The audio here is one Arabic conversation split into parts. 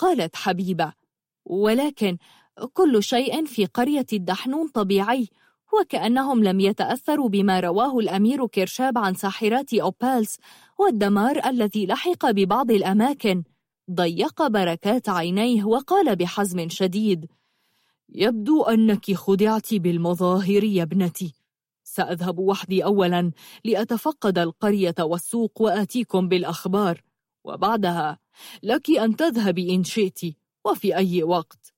قالت حبيبة ولكن كل شيء في قرية الدحنون طبيعي وكأنهم لم يتأثروا بما رواه الأمير كيرشاب عن ساحرات أوبالس والدمار الذي لحق ببعض الأماكن. ضيق بركات عينيه وقال بحزم شديد يبدو أنك خدعت بالمظاهر يا ابنتي. سأذهب وحدي أولا لأتفقد القرية والسوق وآتيكم بالأخبار وبعدها لك أن تذهبي إن شئت وفي أي وقت.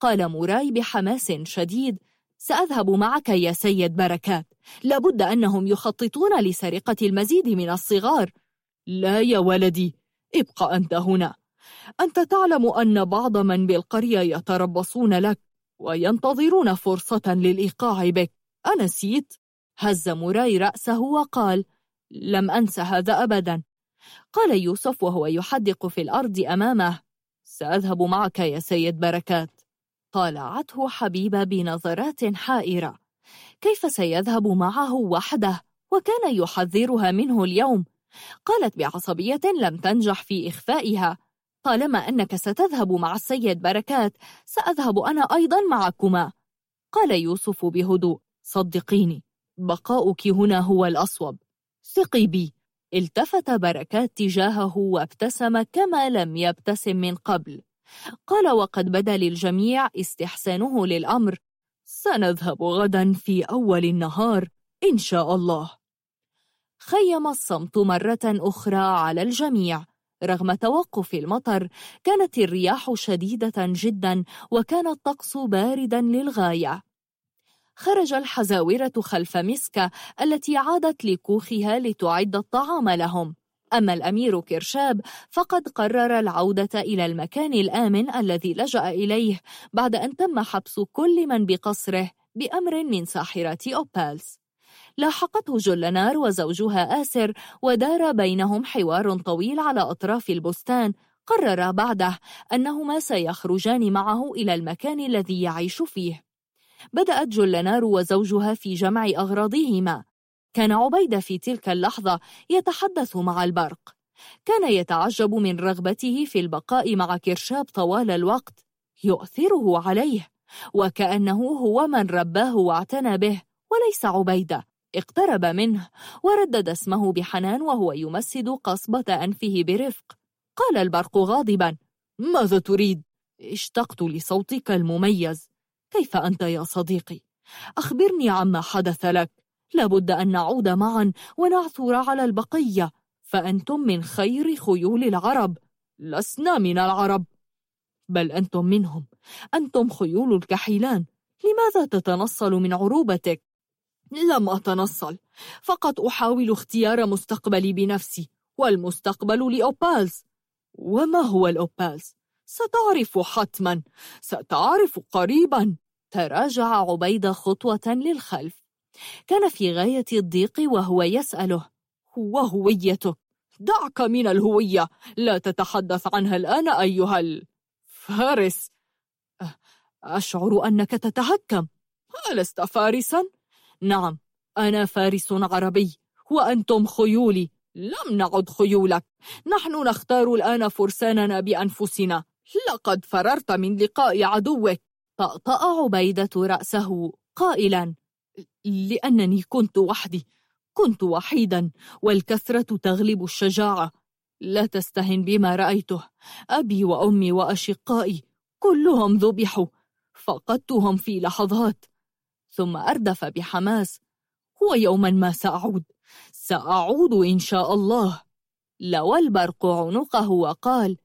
قال موراي بحماس شديد سأذهب معك يا سيد بركات. لابد أنهم يخططون لسرقة المزيد من الصغار. لا يا ولدي ابق أنت هنا. أنت تعلم أن بعض من بالقرية يتربصون لك وينتظرون فرصة للإيقاع بك. أنسيت؟ هز موراي رأسه وقال لم أنس هذا أبدا. قال يوسف وهو يحدق في الأرض أمامه. سأذهب معك يا سيد بركات. طالعته حبيبة بنظرات حائرة. كيف سيذهب معه وحده؟ وكان يحذرها منه اليوم. قالت بعصبية لم تنجح في إخفائها. طالما أنك ستذهب مع السيد بركات سأذهب أنا أيضا معكما. قال يوسف بهدوء صدقيني بقاؤك هنا هو الأصوب. ثقي بي. التفت بركات تجاهه وابتسم كما لم يبتسم من قبل. قال وقد بدا للجميع استحسانه للأمر. سنذهب غدا في أول النهار إن شاء الله. خيم الصمت مرة أخرى على الجميع. رغم توقف المطر كانت الرياح شديدة جدا وكان الطقس باردا للغاية. خرج الحزاورة خلف مسكة التي عادت لكوخها لتعد الطعام لهم. أما الأمير كرشاب فقد قرر العودة إلى المكان الآمن الذي لجأ إليه بعد أن تم حبس كل من بقصره بأمر من ساحرات أوبالس لاحقته جلنار وزوجها آسر ودار بينهم حوار طويل على أطراف البستان. قرر بعده أنهما سيخرجان معه إلى المكان الذي يعيش فيه. بدأت جولنار وزوجها في جمع أغراضهما. كان عبيد في تلك اللحظة يتحدث مع البرق. كان يتعجب من رغبته في البقاء مع كرشاب طوال الوقت يؤثره عليه وكأنه هو من رباه واعتنى به وليس عبيدة. اقترب منه وردد اسمه بحنان وهو يمسد قصبة أنفه برفق. قال البرق غاضبا ماذا تريد؟ اشتقت لصوتك المميز. كيف أنت يا صديقي؟ أخبرني عما حدث لك. لابد أن نعود معا ونعثر على البقية. فأنتم من خير خيول العرب. لسنا من العرب. بل أنتم منهم. أنتم خيول الكحيلان. لماذا تتنصل من عروبتك؟ لم أتنصل. فقط أحاول اختيار مستقبلي بنفسي والمستقبل لأوبالز. وما هو الأوبالز؟ ستعرف حتما ستعرف قريبا. تراجع عبيد خطوة للخلف. كان في غاية الضيق وهو يسأله. وهويتك دعك من الهوية. لا تتحدث عنها الآن أيها الفارس أشعر أنك تتهكم. ألست فارسا؟ نعم أنا فارس عربي وأنتم خيولي. لم نعد خيولك. نحن نختار الآن فرساننا بأنفسنا. لقد فررت من لقاء عدوك طأطأ عبيدة رأسه قائلا لأنني كنت وحدي كنت وحيدا والكثرة تغلب الشجاعة. لا تستهن بما رأيته. أبي وأمي وأشقائي كلهم ذبحوا فقدتهم في لحظات. ثم أردف بحماس. ويوما ما سأعود. سأعود إن شاء الله. لوى البرق عنقه وقال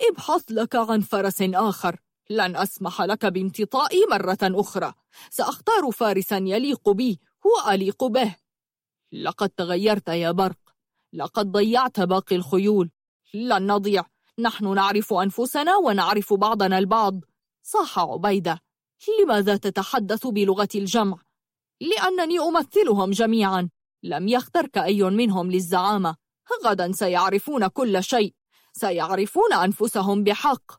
ابحث لك عن فرس آخر. لن أسمح لك بامتطائي مرة أخرى. سأختار فارسا يليق بي وأليق به. لقد تغيرت يا برق. لقد ضيعت باقي الخيول. لن نضيع. نحن نعرف أنفسنا ونعرف بعضنا البعض. صاح عبيدة. لماذا تتحدث بلغة الجمع؟ لأنني أمثلهم جميعا. لم يخترك أي منهم للزعامة. غدا سيعرفون كل شيء. سيعرفون أنفسهم بحق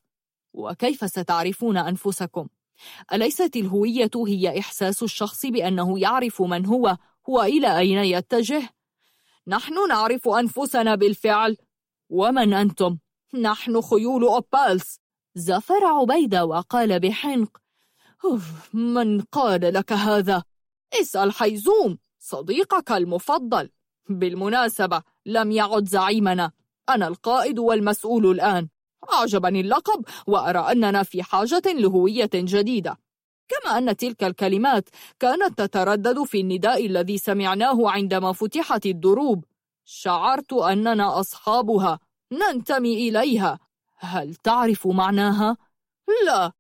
وكيف ستعرفون أنفسكم؟ أليست الهوية هي إحساس الشخص بأنه يعرف من هو وإلى أين يتجه؟ نحن نعرف أنفسنا بالفعل ومن أنتم؟ نحن خيول أوبالس زفر عبيدة وقال بحنق من قال لك هذا؟ اسأل حيزوم صديقك المفضل بالمناسبة لم يعد زعيمنا أنا القائد والمسؤول الآن. أعجبني اللقب وأرى أننا في حاجة لهوية جديدة. كما أن تلك الكلمات كانت تتردد في النداء الذي سمعناه عندما فتحت الدروب. شعرت أننا أصحابها. ننتمي إليها. هل تعرف معناها؟ لا.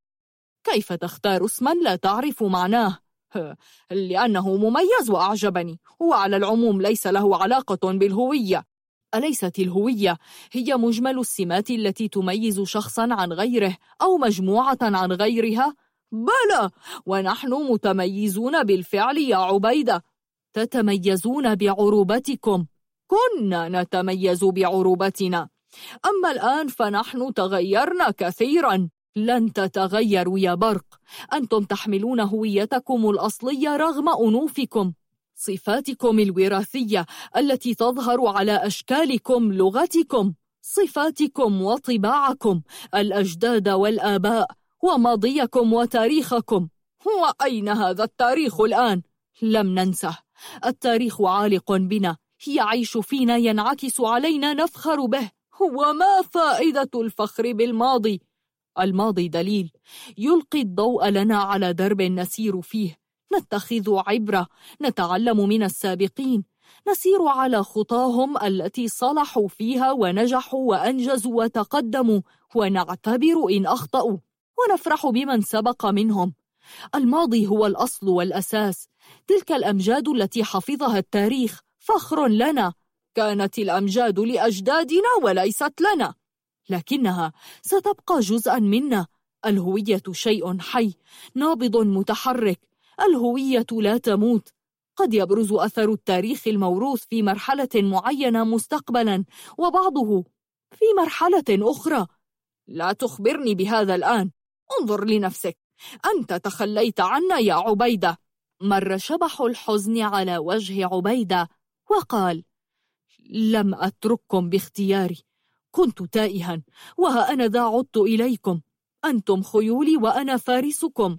كيف تختار اسما لا تعرف معناه؟ لأنه مميز وأعجبني. وعلى العموم ليس له علاقة بالهوية. أليست الهوية هي مجمل السمات التي تميز شخصا عن غيره أو مجموعة عن غيرها؟ بلى! ونحن متميزون بالفعل يا عبيدة. تتميزون بعروبتكم. كنا نتميز بعروبتنا. أما الآن فنحن تغيرنا كثيرا. لن تتغيروا يا برق. أنتم تحملون هويتكم الأصلية رغم أنوفكم. صفاتكم الوراثية التي تظهر على أشكالكم لغتكم. صفاتكم وطباعكم الأجداد والآباء وماضيكم وتاريخكم. وأين هذا التاريخ الآن؟ لم ننسه. التاريخ عالق بنا. يعيش فينا ينعكس علينا نفخر به. وما فائدة الفخر بالماضي؟ الماضي دليل. يلقي الضوء لنا على درب نسير فيه. نتخذ عبرة نتعلم من السابقين نسير على خطاهم التي صلحوا فيها ونجحوا وأنجزوا وتقدموا ونعتبر إن أخطأوا ونفرح بمن سبق منهم. الماضي هو الأصل والأساس. تلك الأمجاد التي حفظها التاريخ فخر لنا. كانت الأمجاد لأجدادنا وليست لنا. لكنها ستبقى جزءا منا. الهوية شيء حي نابض متحرك. الهوية لا تموت. قد يبرز أثر التاريخ الموروث في مرحلة معينة مستقبلا وبعضه في مرحلة أخرى. لا تخبرني بهذا الآن. انظر لنفسك. أنت تخليت عنا يا عبيدة. مر شبح الحزن على وجه عبيدة وقال لم أترككم باختياري. كنت تائها وهأنا ذا عدت إليكم. أنتم خيولي وأنا فارسكم.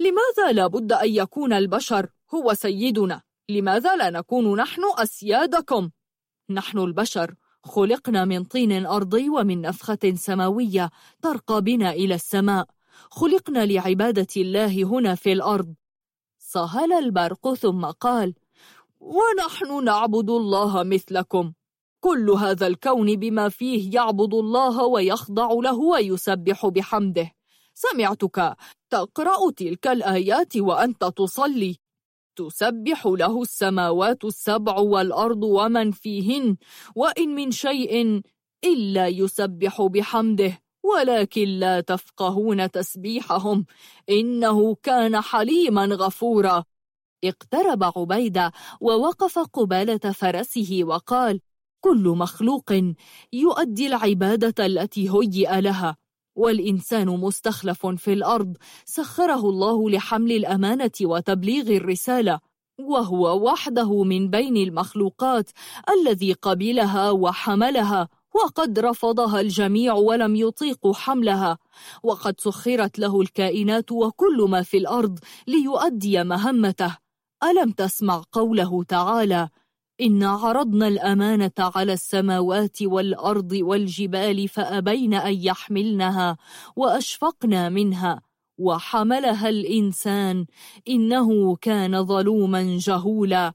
لماذا لابد أن يكون البشر هو سيدنا؟ لماذا لا نكون نحن أسيادكم؟ نحن البشر خلقنا من طين أرضي ومن نفخة سماوية ترقى بنا إلى السماء خلقنا لعبادة الله هنا في الأرض صهل البرق ثم قال ونحن نعبد الله مثلكم كل هذا الكون بما فيه يعبد الله ويخضع له ويسبح بحمده سمعتك تقرأ تلك الآيات وأنت تصلي. تسبح له السماوات السبع والأرض ومن فيهن وإن من شيء إلا يسبح بحمده ولكن لا تفقهون تسبيحهم. إنه كان حليما غفورا. اقترب عبيدة ووقف قبالة فرسه وقال كل مخلوق يؤدي العبادة التي هيئ لها. والإنسان مستخلف في الأرض سخره الله لحمل الأمانة وتبليغ الرسالة وهو وحده من بين المخلوقات الذي قبلها وحملها وقد رفضها الجميع ولم يطيق حملها وقد سخرت له الكائنات وكل ما في الأرض ليؤدي مهمته. ألم تسمع قوله تعالى إن عرضنا الأمانة على السماوات والأرض والجبال فأبين أن يحملنها وأشفقنا منها وحملها الإنسان إنه كان ظلوما جهولا.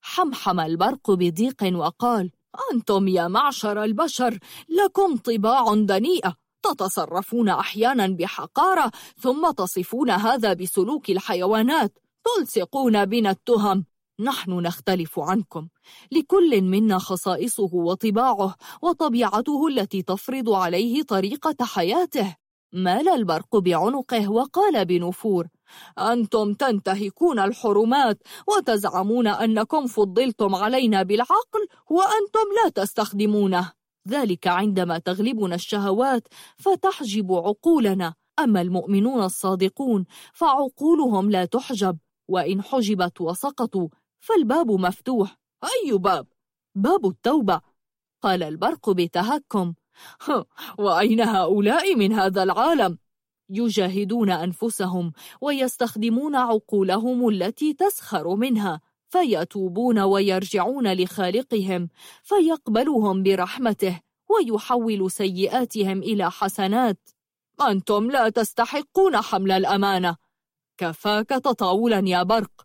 حمحم البرق بضيق وقال أنتم يا معشر البشر لكم طباع دنيئة تتصرفون أحيانا بحقارة ثم تصفون هذا بسلوك الحيوانات تلصقون بنا التهم. نحن نختلف عنكم. لكل منا خصائصه وطباعه وطبيعته التي تفرض عليه طريقة حياته. مال البرق بعنقه وقال بنفور. أنتم تنتهكون الحرمات وتزعمون أنكم فضلتم علينا بالعقل وأنتم لا تستخدمونه. ذلك عندما تغلبنا الشهوات فتحجب عقولنا. أما المؤمنون الصادقون فعقولهم لا تحجب. وإن حجبت وسقطوا فالباب مفتوح. أي باب؟ باب التوبة. قال البرق بتهكم. وأين هؤلاء من هذا العالم؟ يجاهدون أنفسهم ويستخدمون عقولهم التي تسخر منها فيتوبون ويرجعون لخالقهم فيقبلهم برحمته ويحول سيئاتهم إلى حسنات. أنتم لا تستحقون حمل الأمانة. كفاك تطاولا يا برق.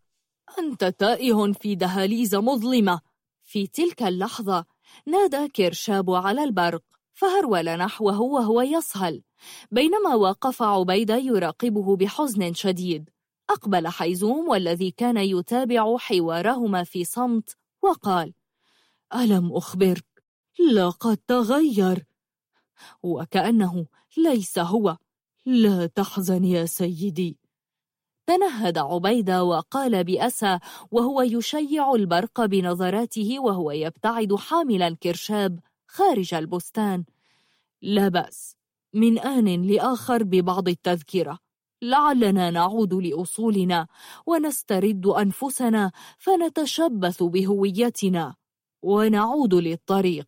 أنت تائه في دهاليز مظلمة. في تلك اللحظة نادى كيرشاب على البرق فهرول نحوه وهو يصهل. بينما وقف عبيدة يراقبه بحزن شديد. أقبل حيزوم والذي كان يتابع حوارهما في صمت وقال ألم أخبرك؟ لقد تغير. وكأنه ليس هو. لا تحزن يا سيدي. تنهد عبيدة وقال بأسى وهو يشيع البرق بنظراته وهو يبتعد حاملا كرشاب خارج البستان. لا بأس. من آن لآخر ببعض التذكرة. لعلنا نعود لأصولنا ونسترد أنفسنا فنتشبث بهويتنا ونعود للطريق.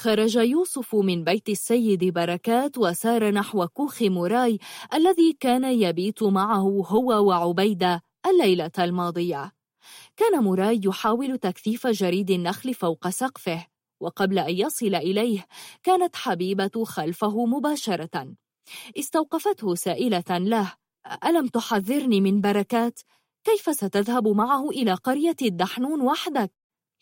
خرج يوسف من بيت السيد بركات وسار نحو كوخ موراي الذي كان يبيت معه هو وعبيدة الليلة الماضية كان موراي يحاول تكثيف جريد النخل فوق سقفه وقبل أن يصل إليه كانت حبيبة خلفه مباشرة استوقفته سائلة له ألم تحذرني من بركات؟ كيف ستذهب معه إلى قرية الدحنون وحدك؟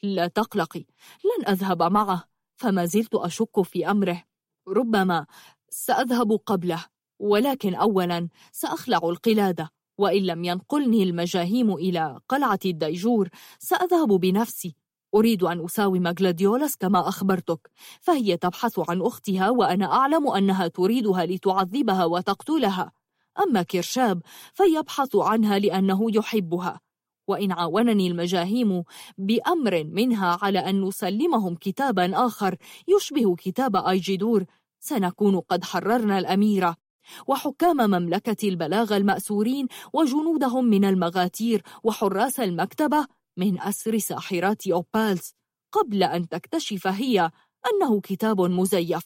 لا تقلقي لن أذهب معه فما زلت أشك في أمره. ربما سأذهب قبله ولكن أولا سأخلع القلادة. وإن لم ينقلني المجاهيم إلى قلعة الديجور سأذهب بنفسي. أريد أن أساوم غلاديولاس كما أخبرتك فهي تبحث عن أختها وأنا أعلم أنها تريدها لتعذبها وتقتلها. أما كرشاب فيبحث عنها لأنه يحبها. وإن عاونني المجاهيم بأمر منها على أن نسلمهم كتابا آخر يشبه كتاب آيجدور سنكون قد حررنا الأميرة وحكام مملكة البلاغ المأسورين وجنودهم من المغاتير وحراس المكتبة من أسر ساحرات أوبالز. قبل أن تكتشف هي أنه كتاب مزيف.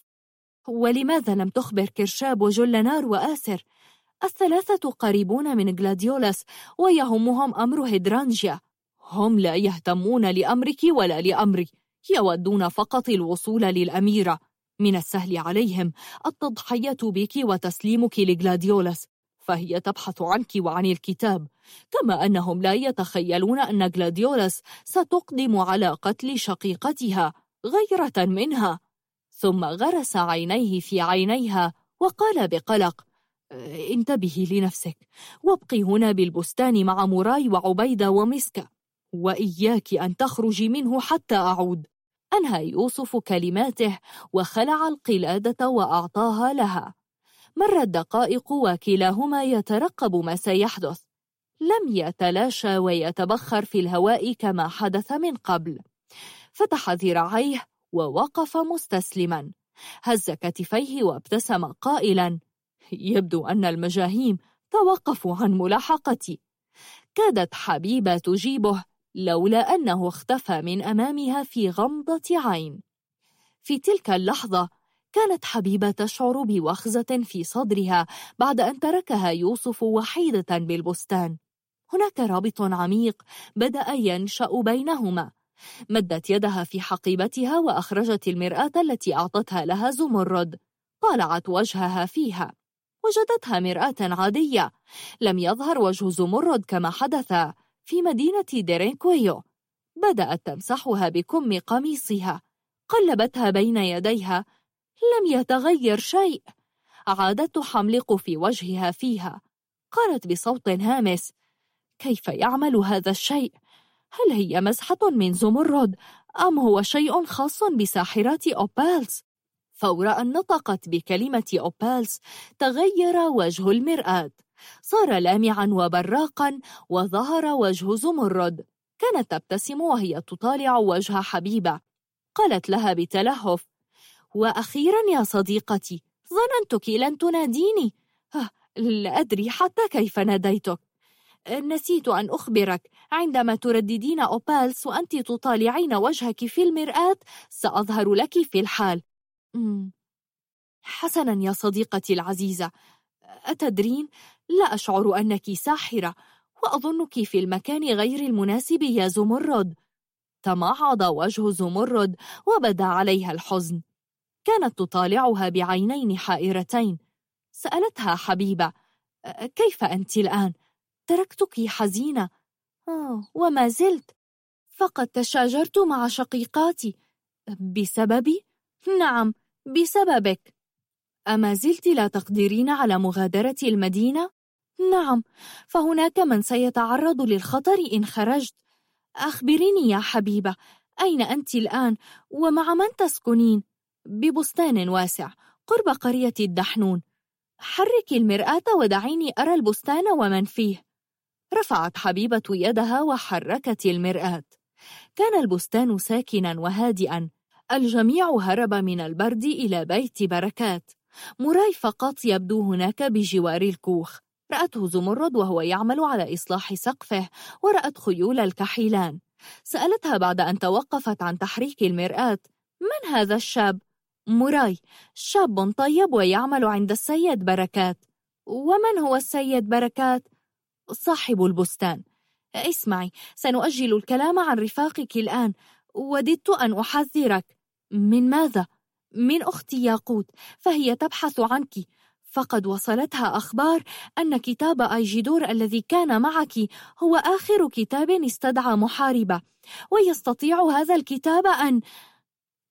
ولماذا لم تخبر كرشاب وجلنار وآسر؟ الثلاثة قريبون من غلاديولاس ويهمهم أمر هيدرانجيا. هم لا يهتمون لأمرك ولا لأمري يودون فقط الوصول للأميرة. من السهل عليهم التضحية بك وتسليمك لغلاديولاس فهي تبحث عنك وعن الكتاب. كما أنهم لا يتخيلون أن غلاديولاس ستقدم على قتل شقيقتها غيرة منها. ثم غرس عينيه في عينيها وقال بقلق آه، انتبهي لنفسك. وابقي هنا بالبستان مع موراي وعبيدة ومسكة. وإياك أن تخرجي منه حتى أعود. أنهى يوسف كلماته وخلع القلادة وأعطاها لها. مرت دقائق وكلاهما يترقب ما سيحدث. لم يتلاشى ويتبخر في الهواء كما حدث من قبل. فتح ذراعيه ووقف مستسلما. هز كتفيه وابتسم قائلا يبدو أن المجاهيم توقفوا عن ملاحقتي. كادت حبيبة تجيبه لولا أنه اختفى من أمامها في غمضة عين. في تلك اللحظة كانت حبيبة تشعر بوخزة في صدرها بعد أن تركها يوسف وحيدة بالبستان. هناك رابط عميق بدأ ينشأ بينهما. مدت يدها في حقيبتها وأخرجت المرآة التي أعطتها لها زمرد. طالعت وجهها فيها. وجدتها مرآة عادية. لم يظهر وجه زمرد كما حدث في مدينة ديرينكويو بدأت تمسحها بكم قميصها. قلبتها بين يديها. لم يتغير شيء. عادت حملق في وجهها فيها. قالت بصوت هامس كيف يعمل هذا الشيء؟ هل هي مسحة من زمرد أم هو شيء خاص بساحرات أوبالز؟ فور أن نطقت بكلمة أوبالس تغير وجه المرآة. صار لامعا وبراقا وظهر وجه زمرد. كانت تبتسم وهي تطالع وجه حبيبة. قالت لها بتلهف. وأخيرا يا صديقتي ظننتك لن تناديني. آه، لا أدري حتى كيف ناديتك. نسيت أن أخبرك. عندما ترددين أوبالس وأنت تطالعين وجهك في المرآة سأظهر لك في الحال. حسنا يا صديقتي العزيزة أتدرين؟ لا أشعر أنك ساحرة وأظنك في المكان غير المناسب يا زمرد. تمعض وجه زمرد وبدا عليها الحزن. كانت تطالعها بعينين حائرتين. سألتها حبيبة كيف أنت الآن؟ تركتك حزينة. آه، وما زلت. فقد تشاجرت مع شقيقاتي. بسببي؟ نعم. بسببك. أما زلت لا تقدرين على مغادرة المدينة؟ نعم فهناك من سيتعرض للخطر إن خرجت. أخبريني يا حبيبة أين أنت الآن؟ ومع من تسكنين؟ ببستان واسع قرب قرية الدحنون. حرك المرآة ودعيني أرى البستان ومن فيه. رفعت حبيبة يدها وحركت المرآة. كان البستان ساكنا وهادئا. الجميع هرب من البرد إلى بيت بركات. موراي فقط يبدو هناك بجوار الكوخ. رأته زمرد وهو يعمل على إصلاح سقفه ورأت خيول الكحيلان. سألتها بعد أن توقفت عن تحريك المرآة. من هذا الشاب؟ موراي شاب طيب ويعمل عند السيد بركات. ومن هو السيد بركات؟ صاحب البستان. اسمعي سنؤجل الكلام عن رفاقك الآن. وددت أن أحذرك. من ماذا؟ من أختي ياقوت فهي تبحث عنك فقد وصلتها أخبار أن كتاب أيجيدور الذي كان معك هو آخر كتاب استدعى محاربة ويستطيع هذا الكتاب أن...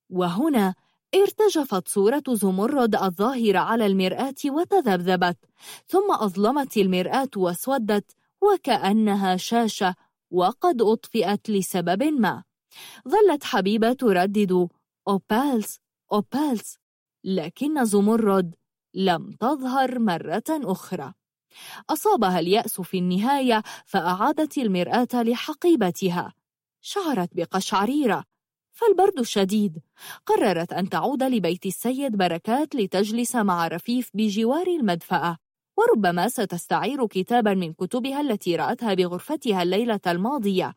وهنا ارتجفت صورة زمرد الظاهرة على المرآة وتذبذبت ثم أظلمت المرآة واسودت وكأنها شاشة وقد أطفئت لسبب ما ظلت حبيبة تردد أوبالز أوبالز لكن زمرد لم تظهر مرة أخرى. أصابها اليأس في النهاية فأعادت المرآة لحقيبتها. شعرت بقشعريرة. فالبرد شديد. قررت أن تعود لبيت السيد بركات لتجلس مع رفيف بجوار المدفأة. وربما ستستعير كتابا من كتبها التي رأتها بغرفتها الليلة الماضية.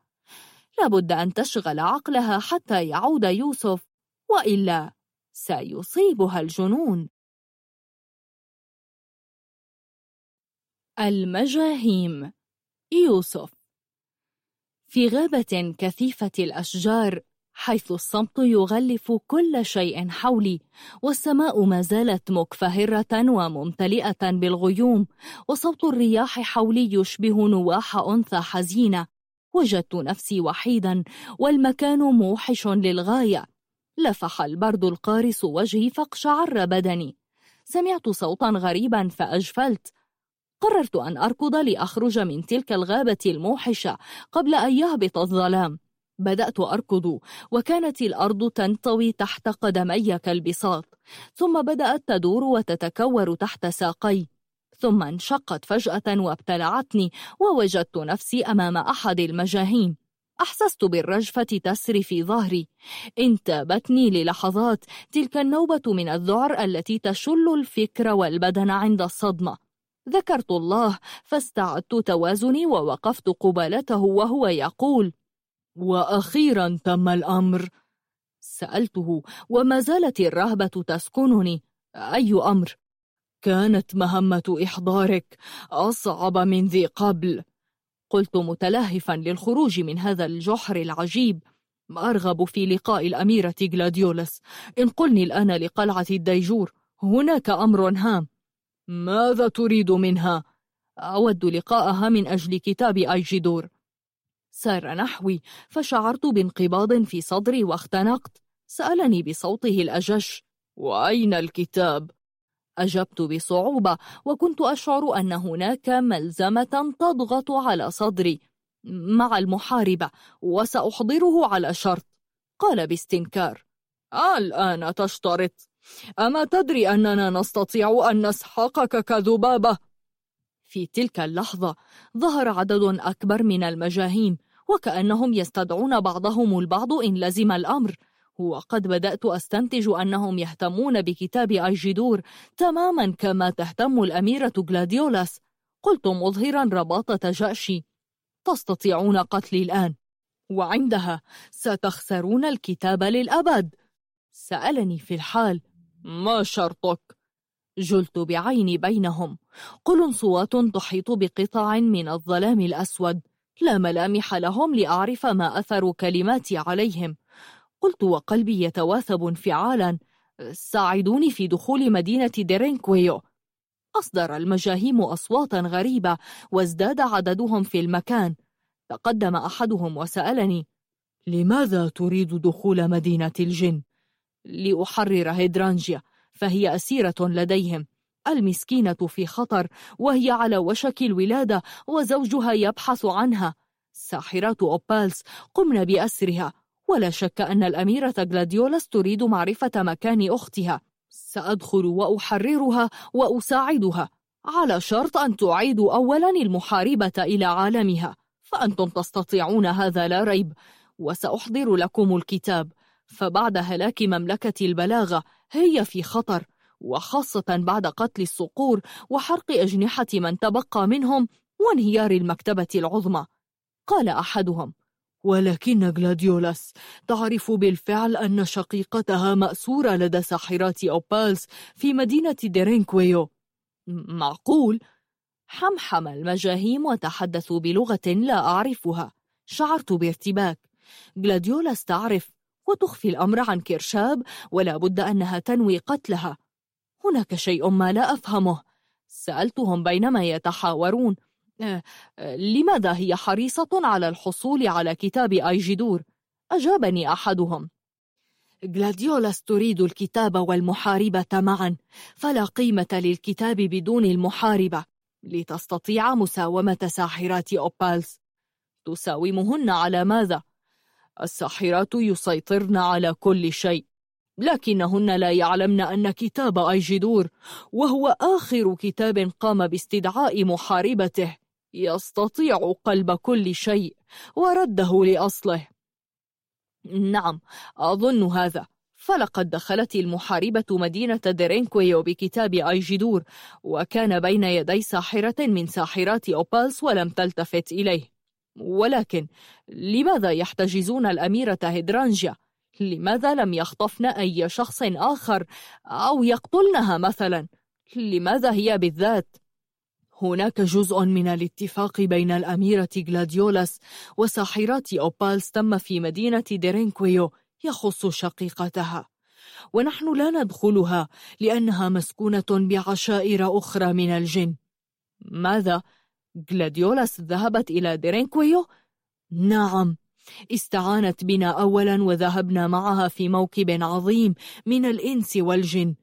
لابد أن تشغل عقلها حتى يعود يوسف. وإلا سيصيبها الجنون. المجاهيم. يوسف. في غابة كثيفة الأشجار حيث الصمت يغلف كل شيء حولي والسماء ما زالت مكفهرة وممتلئة بالغيوم وصوت الرياح حولي يشبه نواح أنثى حزينة وجدت نفسي وحيدا والمكان موحش للغاية. لفح البرد القارس وجهي فاقشعر بدني. سمعت صوتا غريبا فأجفلت. قررت أن أركض لأخرج من تلك الغابة الموحشة قبل أن يهبط الظلام. بدأت أركض وكانت الأرض تنطوي تحت قدمي كالبساط. ثم بدأت تدور وتتكور تحت ساقي. ثم انشقت فجأة وابتلعتني ووجدت نفسي أمام أحد المجاهيم أحسست بالرجفة تسري في ظهري. انتابتني للحظات تلك النوبة من الذعر التي تشل الفكر والبدن عند الصدمة. ذكرت الله فاستعدت توازني ووقفت قبالته وهو يقول وأخيرا تم الأمر. سألته وما زالت الرهبة تسكنني. أي أمر؟ كانت مهمة إحضارك. أصعب من ذي قبل. قلت متلهفا للخروج من هذا الجحر العجيب ما أرغب في لقاء الأميرة غلاديولس انقلني الآن لقلعة الديجور هناك أمر هام ماذا تريد منها؟ أود لقاءها من أجل كتاب أيجدور سار نحوي فشعرت بانقباض في صدري واختنقت سألني بصوته الأجش وأين الكتاب؟ أجبت بصعوبة وكنت أشعر أن هناك ملزمة تضغط على صدري مع المحاربة وسأحضره على شرط. قال باستنكار. الآن تشترط. أما تدري أننا نستطيع أن نسحقك كذبابة؟ في تلك اللحظة ظهر عدد أكبر من المجاهيم وكأنهم يستدعون بعضهم البعض إن لزم الأمر. وقد بدأت أستنتج أنهم يهتمون بكتاب أيجيدور تماما كما تهتم الأميرة غلاديولاس قلت مظهرا رباطة جأشي تستطيعون قتلي الآن. وعندها ستخسرون الكتاب للأبد. سألني في الحال. ما شرطك؟ جلت بعيني بينهم. قل صوات تحيط بقطع من الظلام الأسود. لا ملامح لهم لأعرف ما أثر كلماتي عليهم. قلت وقلبي يتواثب انفعالا ساعدوني في دخول مدينة ديرينكويو أصدر المجاهيم أصواتا غريبة وازداد عددهم في المكان. تقدم أحدهم وسألني لماذا تريد دخول مدينة الجن؟ لأحرر هيدرانجيا فهي أسيرة لديهم. المسكينة في خطر وهي على وشك الولادة وزوجها يبحث عنها. ساحرات أوبالس قمن بأسرها. ولا شك أن الأميرة غلاديولاس تريد معرفة مكان أختها. سأدخل وأحررها وأساعدها. على شرط أن تعيدوا أولا المحاربة إلى عالمها. فأنتم تستطيعون هذا لا ريب. وسأحضر لكم الكتاب. فبعد هلاك مملكة البلاغة هي في خطر. وخاصة بعد قتل الصقور وحرق أجنحة من تبقى منهم وانهيار المكتبة العظمى. قال أحدهم ولكن غلاديولاس تعرف بالفعل أن شقيقتها مأسورة لدى ساحرات أوبالس في مدينة ديرينكويو. معقول؟ حمحم المجاهيم وتحدثوا بلغة لا أعرفها. شعرت بارتباك. غلاديولاس تعرف وتخفي الأمر عن كيرشاب ولا بد أنها تنوي قتلها. هناك شيء ما لا أفهمه. سألتهم بينما يتحاورون. آه، آه، لماذا هي حريصة على الحصول على كتاب أيجدور؟ أجابني أحدهم غلاديولاس تريد الكتاب والمحاربة معا فلا قيمة للكتاب بدون المحاربة لتستطيع مساومة ساحرات أوبالس تساومهن على ماذا؟ الساحرات يسيطرن على كل شيء لكنهن لا يعلمن أن كتاب أيجدور وهو آخر كتاب قام باستدعاء محاربته يستطيع قلب كل شيء ورده لأصله نعم أظن هذا فلقد دخلت المحاربة مدينة درينكويو بكتاب أيجدور وكان بين يدي ساحرة من ساحرات أوبالس ولم تلتفت إليه ولكن لماذا يحتجزون الأميرة هيدرانجيا؟ لماذا لم يخطفن أي شخص آخر أو يقتلنها مثلا؟ لماذا هي بالذات؟ هناك جزء من الاتفاق بين الأميرة غلاديولاس وساحرات أوبالس تم في مدينة ديرينكويو يخص شقيقتها ونحن لا ندخلها لأنها مسكونة بعشائر أخرى من الجن ماذا؟ غلاديولاس ذهبت إلى ديرينكويو؟ نعم استعانت بنا أولا وذهبنا معها في موكب عظيم من الإنس والجن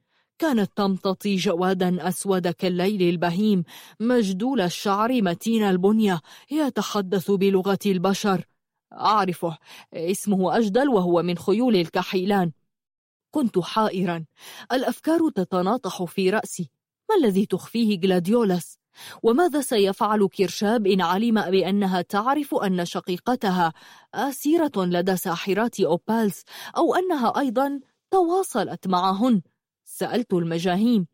كانت تمتطي جوادا أسود كالليل البهيم مجدول الشعر متين البنية يتحدث بلغة البشر. أعرفه اسمه أجدل وهو من خيول الكحيلان. كنت حائرا. الأفكار تتناطح في رأسي. ما الذي تخفيه جلاديولاس؟ وماذا سيفعل كيرشاب إن علم بأنها تعرف أن شقيقتها أسيرة لدى ساحرات أوبالس أو أنها أيضا تواصلت معهن؟ سألت المجاهيم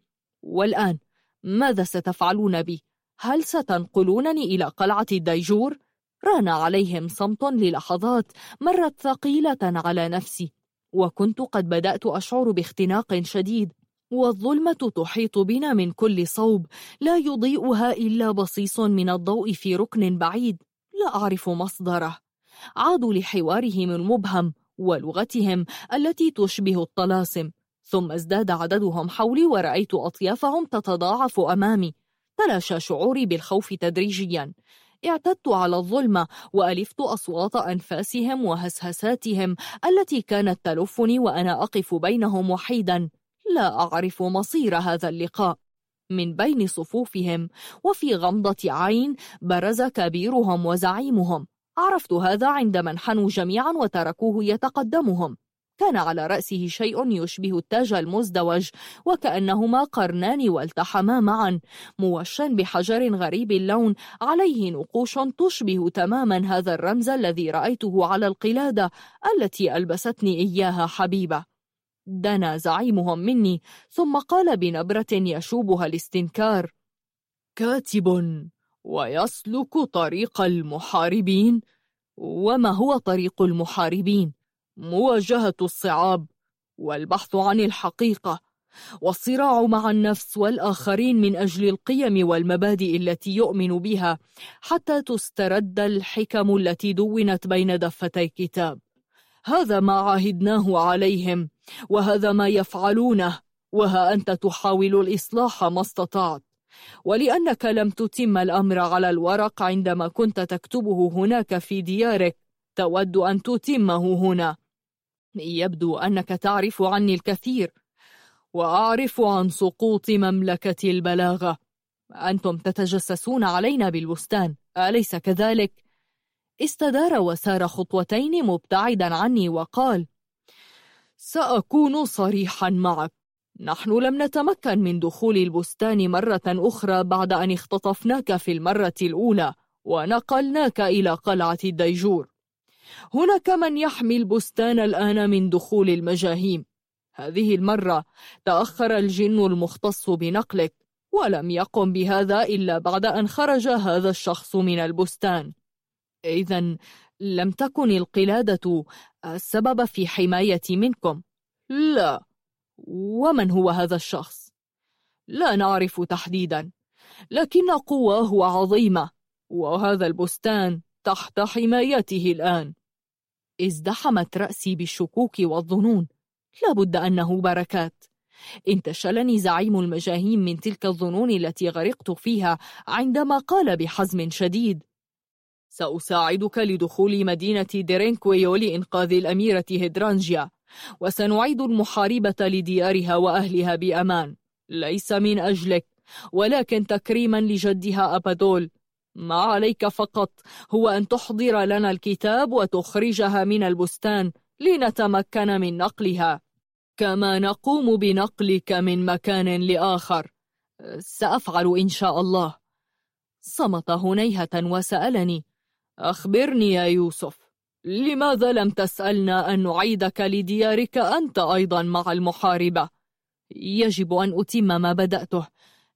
والآن ماذا ستفعلون بي؟ هل ستنقلونني إلى قلعة الديجور؟ ران عليهم صمت للحظات مرت ثقيلة على نفسي وكنت قد بدأت أشعر باختناق شديد والظلمة تحيط بنا من كل صوب لا يضيئها إلا بصيص من الضوء في ركن بعيد لا أعرف مصدره عادوا لحوارهم المبهم ولغتهم التي تشبه الطلاسم ثم ازداد عددهم حولي ورأيت أطيافهم تتضاعف أمامي. تلاشى شعوري بالخوف تدريجيا. اعتدت على الظلمة وألفت أصوات أنفاسهم وهسهساتهم التي كانت تلفني وأنا أقف بينهم وحيدا. لا أعرف مصير هذا اللقاء. من بين صفوفهم وفي غمضة عين برز كبيرهم وزعيمهم. عرفت هذا عندما انحنوا جميعا وتركوه يتقدمهم. كان على رأسه شيء يشبه التاج المزدوج وكأنهما قرنان والتحما معا موشا بحجر غريب اللون عليه نقوش تشبه تماما هذا الرمز الذي رأيته على القلادة التي ألبستني إياها حبيبة. دنا زعيمهم مني ثم قال بنبرة يشوبها الاستنكار. كاتب ويسلك طريق المحاربين. وما هو طريق المحاربين؟ مواجهة الصعاب والبحث عن الحقيقة والصراع مع النفس والآخرين من أجل القيم والمبادئ التي يؤمن بها حتى تسترد الحكم التي دونت بين دفتي كتاب. هذا ما عاهدناه عليهم وهذا ما يفعلونه وها أنت تحاول الإصلاح ما استطعت. ولأنك لم تتم الأمر على الورق عندما كنت تكتبه هناك في ديارك تود أن تتمه هنا. يبدو أنك تعرف عني الكثير وأعرف عن سقوط مملكة البلاغة. أنتم تتجسسون علينا بالبستان أليس كذلك؟ استدار وسار خطوتين مبتعدا عني وقال سأكون صريحا معك. نحن لم نتمكن من دخول البستان مرة أخرى بعد أن اختطفناك في المرة الأولى ونقلناك إلى قلعة الديجور. هناك من يحمي البستان الآن من دخول المجاهيم. هذه المرة تأخر الجن المختص بنقلك ولم يقم بهذا إلا بعد أن خرج هذا الشخص من البستان. إذن لم تكن القلادة السبب في حمايتي منكم. لا. ومن هو هذا الشخص؟ لا نعرف تحديدا لكن قواه عظيمة وهذا البستان تحت حمايته الآن. ازدحمت رأسي بالشكوك والظنون. لابد أنه بركات. انتشلني زعيم المجاهيم من تلك الظنون التي غرقت فيها عندما قال بحزم شديد. سأساعدك لدخول مدينة ديرينكويو لإنقاذ الأميرة هيدرانجيا وسنعيد المحاربة لديارها وأهلها بأمان. ليس من أجلك ولكن تكريما لجدها أبادول. ما عليك فقط. هو أن تحضر لنا الكتاب وتخرجها من البستان لنتمكن من نقلها. كما نقوم بنقلك من مكان لآخر. سأفعل إن شاء الله. صمت هنيهة وسألني أخبرني يا يوسف لماذا لم تسألنا أن نعيدك لديارك أنت أيضا مع المحاربة؟ يجب أن أتم ما بدأته.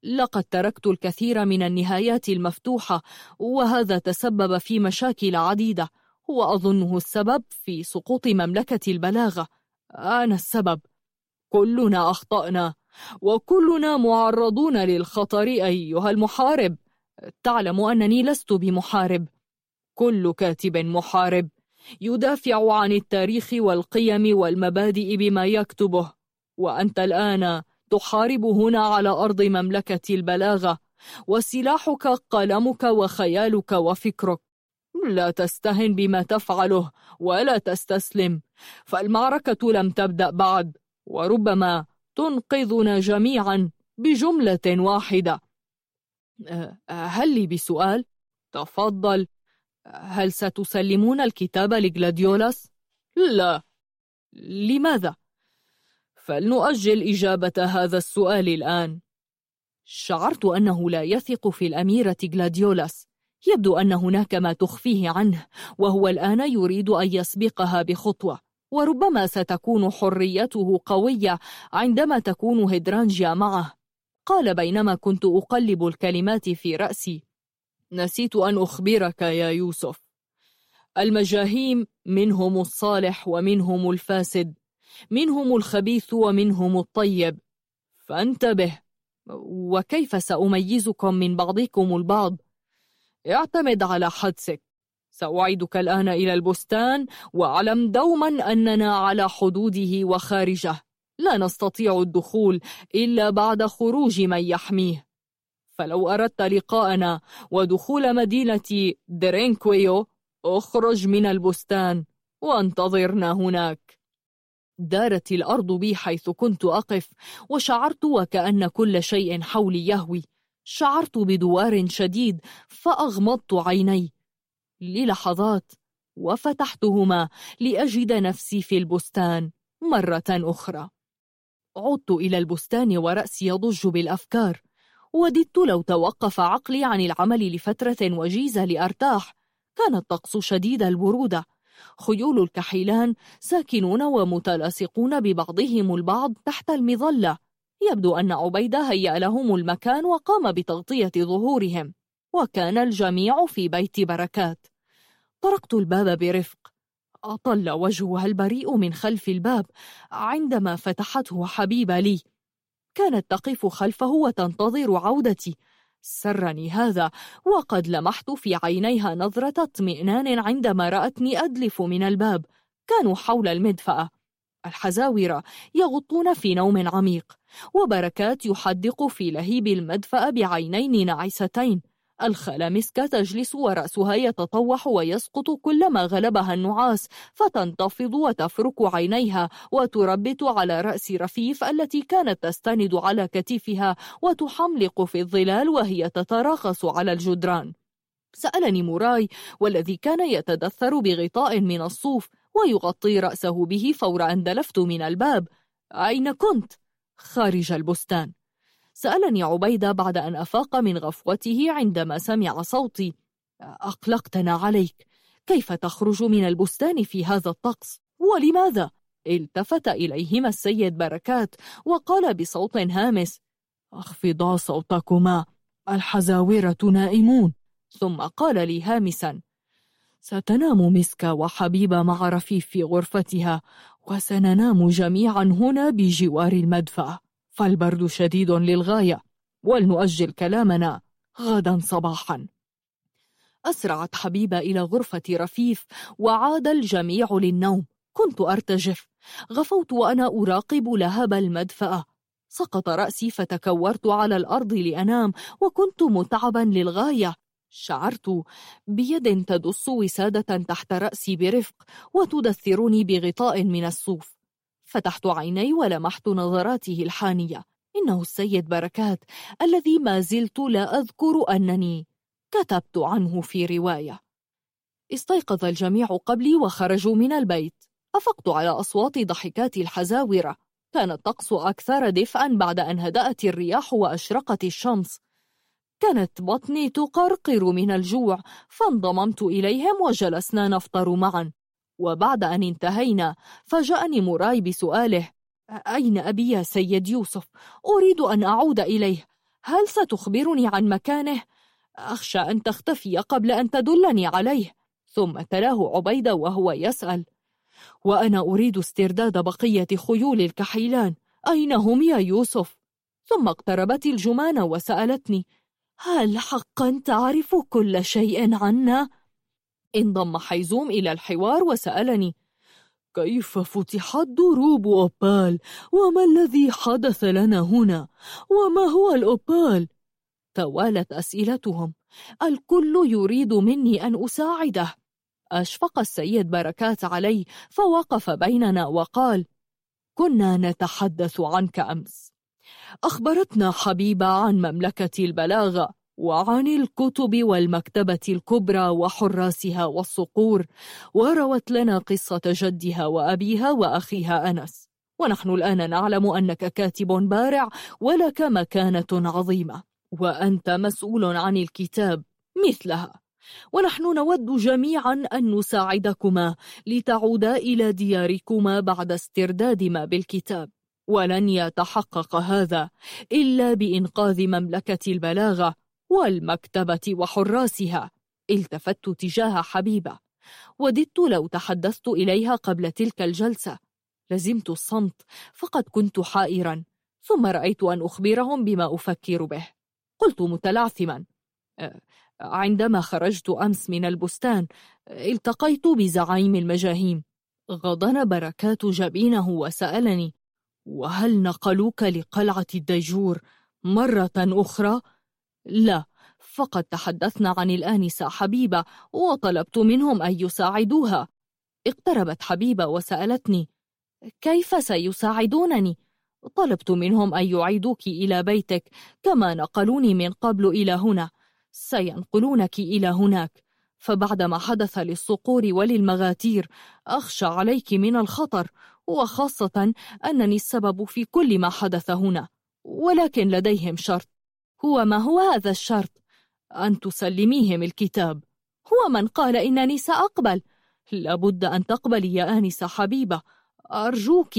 لقد تركت الكثير من النهايات المفتوحة وهذا تسبب في مشاكل عديدة. وأظنه السبب في سقوط مملكة البلاغة. أنا السبب. كلنا أخطأنا. وكلنا معرضون للخطر أيها المحارب. تعلم أنني لست بمحارب. كل كاتب محارب. يدافع عن التاريخ والقيم والمبادئ بما يكتبه. وأنت الآن تحاربهن على أرض مملكة البلاغة وسلاحك قلمك وخيالك وفكرك لا تستهن بما تفعله ولا تستسلم فالمعركة لم تبدأ بعد وربما تنقذنا جميعا بجملة واحدة هل لي بسؤال؟ تفضل هل ستسلمون الكتاب لجلاديولاس؟ لا لماذا؟ فلنؤجل إجابة هذا السؤال الآن. شعرت أنه لا يثق في الأميرة غلاديولاس. يبدو أن هناك ما تخفيه عنه وهو الآن يريد أن يسبقها بخطوة. وربما ستكون حريته قوية عندما تكون هيدرانجيا معه. قال بينما كنت أقلب الكلمات في رأسي. نسيت أن أخبرك يا يوسف. المجاهيم منهم الصالح ومنهم الفاسد. منهم الخبيث ومنهم الطيب. فانتبه وكيف سأميزكم من بعضكم البعض؟ اعتمد على حدسك. سأعيدك الآن إلى البستان وأعلم دوما أننا على حدوده وخارجه. لا نستطيع الدخول إلا بعد خروج من يحميه. فلو أردت لقاءنا ودخول مدينة ديرينكويو اخرج من البستان وانتظرنا هناك. دارت الأرض بي حيث كنت أقف وشعرت وكأن كل شيء حولي يهوي. شعرت بدوار شديد فأغمضت عيني. للحظات وفتحتهما لأجد نفسي في البستان مرة أخرى. عدت إلى البستان ورأسي يضج بالأفكار. وددت لو توقف عقلي عن العمل لفترة وجيزة لأرتاح. كان الطقس شديد البرودة خيول الكحيلان ساكنون ومتلاصقون ببعضهم البعض تحت المظلة. يبدو أن عبيدة هيأ لهم المكان وقام بتغطية ظهورهم وكان الجميع في بيت بركات. طرقت الباب برفق. أطل وجهها البريء من خلف الباب عندما فتحته حبيبة لي. كانت تقف خلفه وتنتظر عودتي. سرني هذا وقد لمحت في عينيها نظرة اطمئنان عندما رأتني أدلف من الباب. كانوا حول المدفأة. الحزاورة يغطون في نوم عميق وبركات يحدق في لهيب المدفأة بعينين ناعستين. الخلامسكة تجلس ورأسها يتطوح ويسقط كلما غلبها النعاس فتنتفض وتفرك عينيها وتربت على رأس رفيف التي كانت تستند على كتفها وتحملق في الظلال وهي تتراخص على الجدران. سألني موراي والذي كان يتدثر بغطاء من الصوف ويغطي رأسه به فور أن دلفت من الباب. أين كنت؟ خارج البستان. سألني عبيدة بعد أن أفاق من غفوته عندما سمع صوتي. أقلقتنا عليك. كيف تخرج من البستان في هذا الطقس؟ ولماذا؟ التفت إليهما السيد بركات وقال بصوت هامس. أخفضا صوتكما. الحزاورة نائمون ثم قال لي هامسا. ستنام مسكا وحبيبة مع رفيف في غرفتها وسننام جميعا هنا بجوار المدفأ فالبرد شديد للغاية ولنؤجل كلامنا غدا صباحا. أسرعت حبيبة إلى غرفة رفيف وعاد الجميع للنوم. كنت أرتجف. غفوت وأنا أراقب لهب المدفأة. سقط رأسي فتكورت على الأرض لأنام وكنت متعبا للغاية. شعرت بيد تدس وسادة تحت رأسي برفق وتدثرني بغطاء من الصوف. فتحت عيني ولمحت نظراته الحانية. إنه السيد بركات الذي ما زلت لا أذكر أنني كتبت عنه في رواية. استيقظ الجميع قبلي وخرجوا من البيت. أفقت على أصوات ضحكات الحزاورة كان الطقس أكثر دفئا بعد أن هدأت الرياح وأشرقت الشمس. كانت بطني تقرقر من الجوع فانضممت إليهم وجلسنا نفطر معا. وبعد أن انتهينا فجأني موراي بسؤاله أين أبي يا سيد يوسف؟ أريد أن أعود إليه هل ستخبرني عن مكانه؟ أخشى أن تختفي قبل أن تدلني عليه ثم تلاه عبيدة وهو يسأل وأنا أريد استرداد بقية خيول الكحيلان أين هم يا يوسف؟ ثم اقتربت الجمانة وسألتني هل حقا تعرف كل شيء عنا؟ انضم حيزوم إلى الحوار وسألني كيف فتحت دروب أوبال؟ وما الذي حدث لنا هنا؟ وما هو الأوبال؟ توالت أسئلتهم الكل يريد مني أن أساعده. أشفق السيد بركات علي فوقف بيننا وقال كنا نتحدث عنك أمس. أخبرتنا حبيبة عن مملكة البلاغة. وعن الكتب والمكتبة الكبرى وحراسها والصقور وروت لنا قصة جدها وأبيها وأخيها أنس. ونحن الآن نعلم أنك كاتب بارع ولك مكانة عظيمة وأنت مسؤول عن الكتاب مثلها. ونحن نود جميعا أن نساعدكما لتعودا إلى دياركما بعد استرداد ما بالكتاب. ولن يتحقق هذا إلا بإنقاذ مملكة البلاغة والمكتبة وحراسها. التفت تجاه حبيبة. وددت لو تحدثت إليها قبل تلك الجلسة. لزمت الصمت فقد كنت حائرا. ثم رأيت أن أخبرهم بما أفكر به. قلت متلعثما أه، عندما خرجت أمس من البستان التقيت بزعيم المجاهيم. غضن بركات جبينه وسألني وهل نقلوك لقلعة الديجور مرة أخرى؟ لا فقد تحدثنا عن الآنسة حبيبة وطلبت منهم أن يساعدوها. اقتربت حبيبة وسألتني كيف سيساعدونني؟ طلبت منهم أن يعيدوك إلى بيتك كما نقلوني من قبل إلى هنا. سينقلونك إلى هناك. فبعد ما حدث للصقور وللمغاتير أخشى عليك من الخطر وخاصة أنني السبب في كل ما حدث هنا ولكن لديهم شرط. هو ما هو هذا الشرط؟ أن تسلميهم الكتاب. هو من قال إنني سأقبل لابد أن تقبلي يا آنسة حبيبة. أرجوك.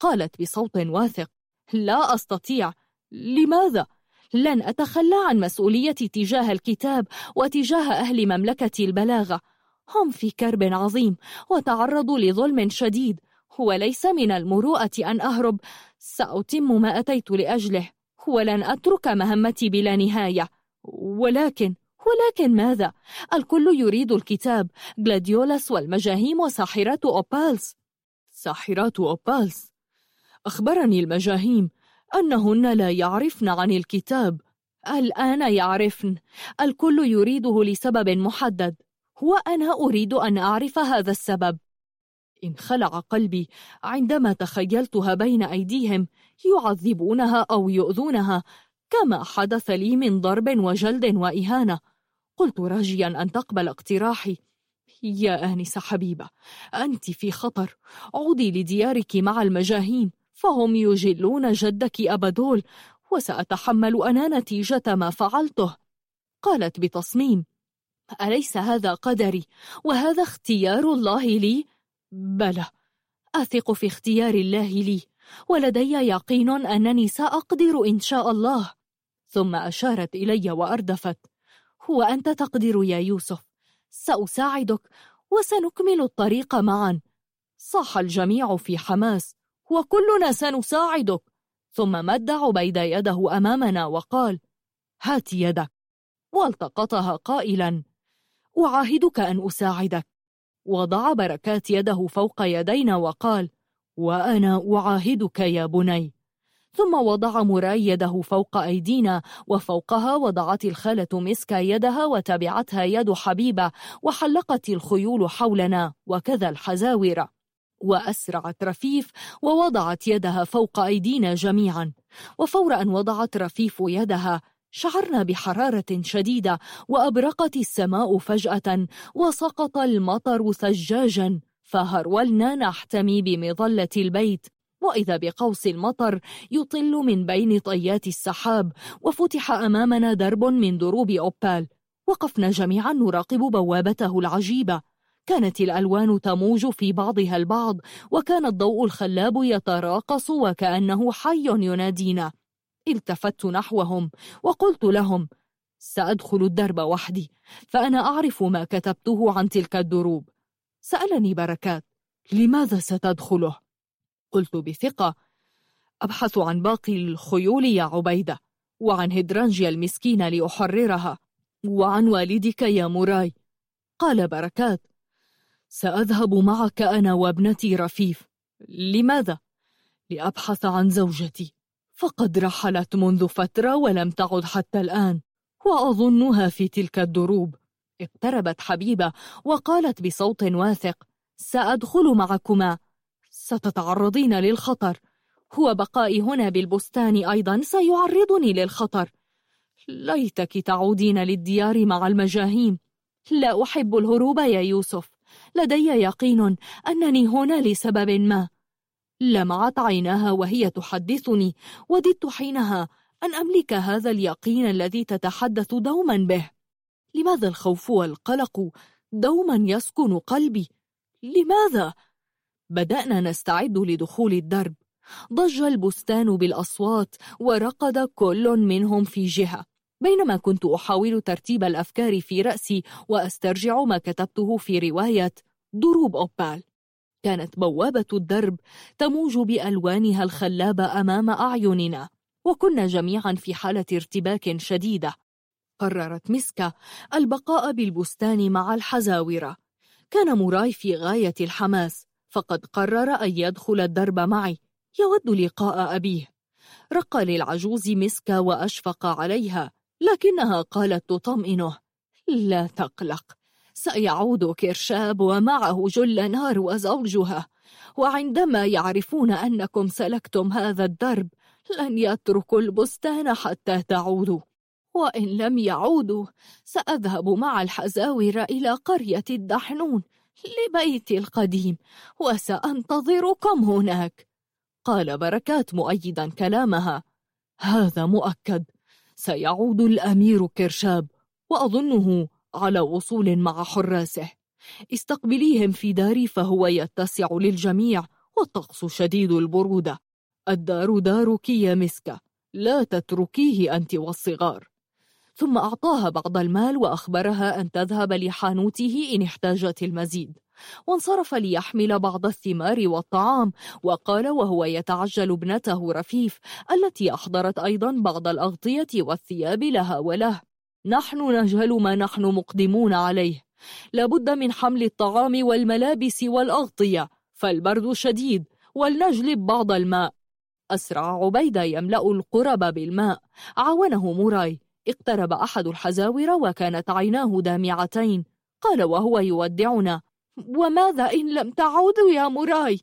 قالت بصوت واثق. لا أستطيع. لماذا؟ لن أتخلى عن مسؤوليتي تجاه الكتاب وتجاه أهل مملكة البلاغة. هم في كرب عظيم وتعرضوا لظلم شديد. وليس من المروءة أن أهرب. سأتم ما أتيت لأجله. ولن أترك مهمتي بلا نهاية. ولكن ولكن ماذا؟ الكل يريد الكتاب. جلاديولاس والمجاهيم وساحرات أوبالس. ساحرات أوبالس. أخبرني المجاهيم أنهن لا يعرفن عن الكتاب. الآن يعرفن. الكل يريده لسبب محدد. وأنا أريد أن أعرف هذا السبب. انخلع قلبي عندما تخيلتها بين أيديهم. يعذبونها أو يؤذونها كما حدث لي من ضرب وجلد وإهانة. قلت راجيا أن تقبل اقتراحي. يا آنسة حبيبة أنت في خطر. عودي لديارك مع المجاهين فهم يجلون جدك أبدول وسأتحمل أنا نتيجة ما فعلته. قالت بتصميم أليس هذا قدري؟ وهذا اختيار الله لي؟ بلى أثق في اختيار الله لي. ولدي يقين أنني سأقدر إن شاء الله. ثم أشارت إلي وأردفت. هو أنت تقدر يا يوسف. سأساعدك وسنكمل الطريق معا. صاح الجميع في حماس وكلنا سنساعدك. ثم مد عبيد يده أمامنا وقال هات يدك. والتقطها قائلا أعاهدك أن أساعدك. وضع بركات يده فوق يدينا وقال وأنا أعاهدك يا بني. ثم وضع موراي يده فوق أيدينا وفوقها وضعت الخالة مسكا يدها وتبعتها يد حبيبة وحلقت الخيول حولنا وكذا الحزاور. وأسرعت رفيف ووضعت يدها فوق أيدينا جميعا. وفور أن وضعت رفيف يدها. شعرنا بحرارة شديدة وأبرقت السماء فجأة وسقط المطر ثجاجا فهرولنا نحتمي بمظلة البيت وإذا بقوس المطر يطل من بين طيات السحاب وفتح أمامنا درب من دروب أوبال. وقفنا جميعا نراقب بوابته العجيبة. كانت الألوان تموج في بعضها البعض وكان الضوء الخلاب يتراقص وكأنه حي ينادينا. التفت نحوهم وقلت لهم سأدخل الدرب وحدي فأنا أعرف ما كتبته عن تلك الدروب. سألني بركات لماذا ستدخله؟ قلت بثقة أبحث عن باقي الخيول يا عبيدة وعن هدرانجيا المسكينة لأحررها وعن والدك يا موراي قال بركات سأذهب معك أنا وابنتي رفيف لماذا؟ لأبحث عن زوجتي فقد رحلت منذ فترة ولم تعد حتى الآن وأظنها في تلك الدروب اقتربت حبيبة وقالت بصوت واثق سأدخل معكما ستتعرضين للخطر. هو بقائي هنا بالبستان أيضا سيعرضني للخطر. ليتك تعودين للديار مع المجاهيم لا أحب الهروب يا يوسف. لدي يقين أنني هنا لسبب ما. لمعت عيناها وهي تحدثني وددت حينها أن أملك هذا اليقين الذي تتحدث دوما به. لماذا الخوف والقلق دوما يسكن قلبي؟ لماذا؟ بدأنا نستعد لدخول الدرب ضج البستان بالأصوات ورقد كل منهم في جهة بينما كنت أحاول ترتيب الأفكار في رأسي وأسترجع ما كتبته في رواية دروب أوبال كانت بوابة الدرب تموج بألوانها الخلابة أمام أعيننا وكنا جميعا في حالة ارتباك شديدة قررت مسكة البقاء بالبستان مع الحزاورة كان موراي في غاية الحماس فقد قرر أن يدخل الدرب معي. يود لقاء أبيه. رق للعجوز مسكة وأشفق عليها لكنها قالت تطمئنه. لا تقلق سيعود كرشاب ومعه جل نار وزوجها. وعندما يعرفون أنكم سلكتم هذا الدرب لن يتركوا البستان حتى تعودوا. وإن لم يعودوا سأذهب مع الحزاور إلى قرية الدحنون لبيتي القديم وسأنتظركم هناك. قال بركات مؤيدا كلامها. هذا مؤكد. سيعود الأمير كرشاب وأظنه على وصول مع حراسه. استقبليهم في داري فهو يتسع للجميع والطقس شديد البرودة. الدار دارك يا مسكة لا تتركيه أنت والصغار. ثم أعطاها بعض المال وأخبرها أن تذهب لحانوته إن احتاجت المزيد. وانصرف ليحمل بعض الثمار والطعام وقال وهو يتعجل ابنته رفيف التي أحضرت أيضا بعض الأغطية والثياب لها وله. نحن نجهل ما نحن مقدمون عليه. لابد من حمل الطعام والملابس والأغطية فالبرد شديد ولنجلب بعض الماء. أسرع عبيدة يملأ القرب بالماء. عاونه موراي. اقترب أحد الحزاور وكانت عيناه دامعتين. قال وهو يودعنا وماذا إن لم تعودوا يا مراي؟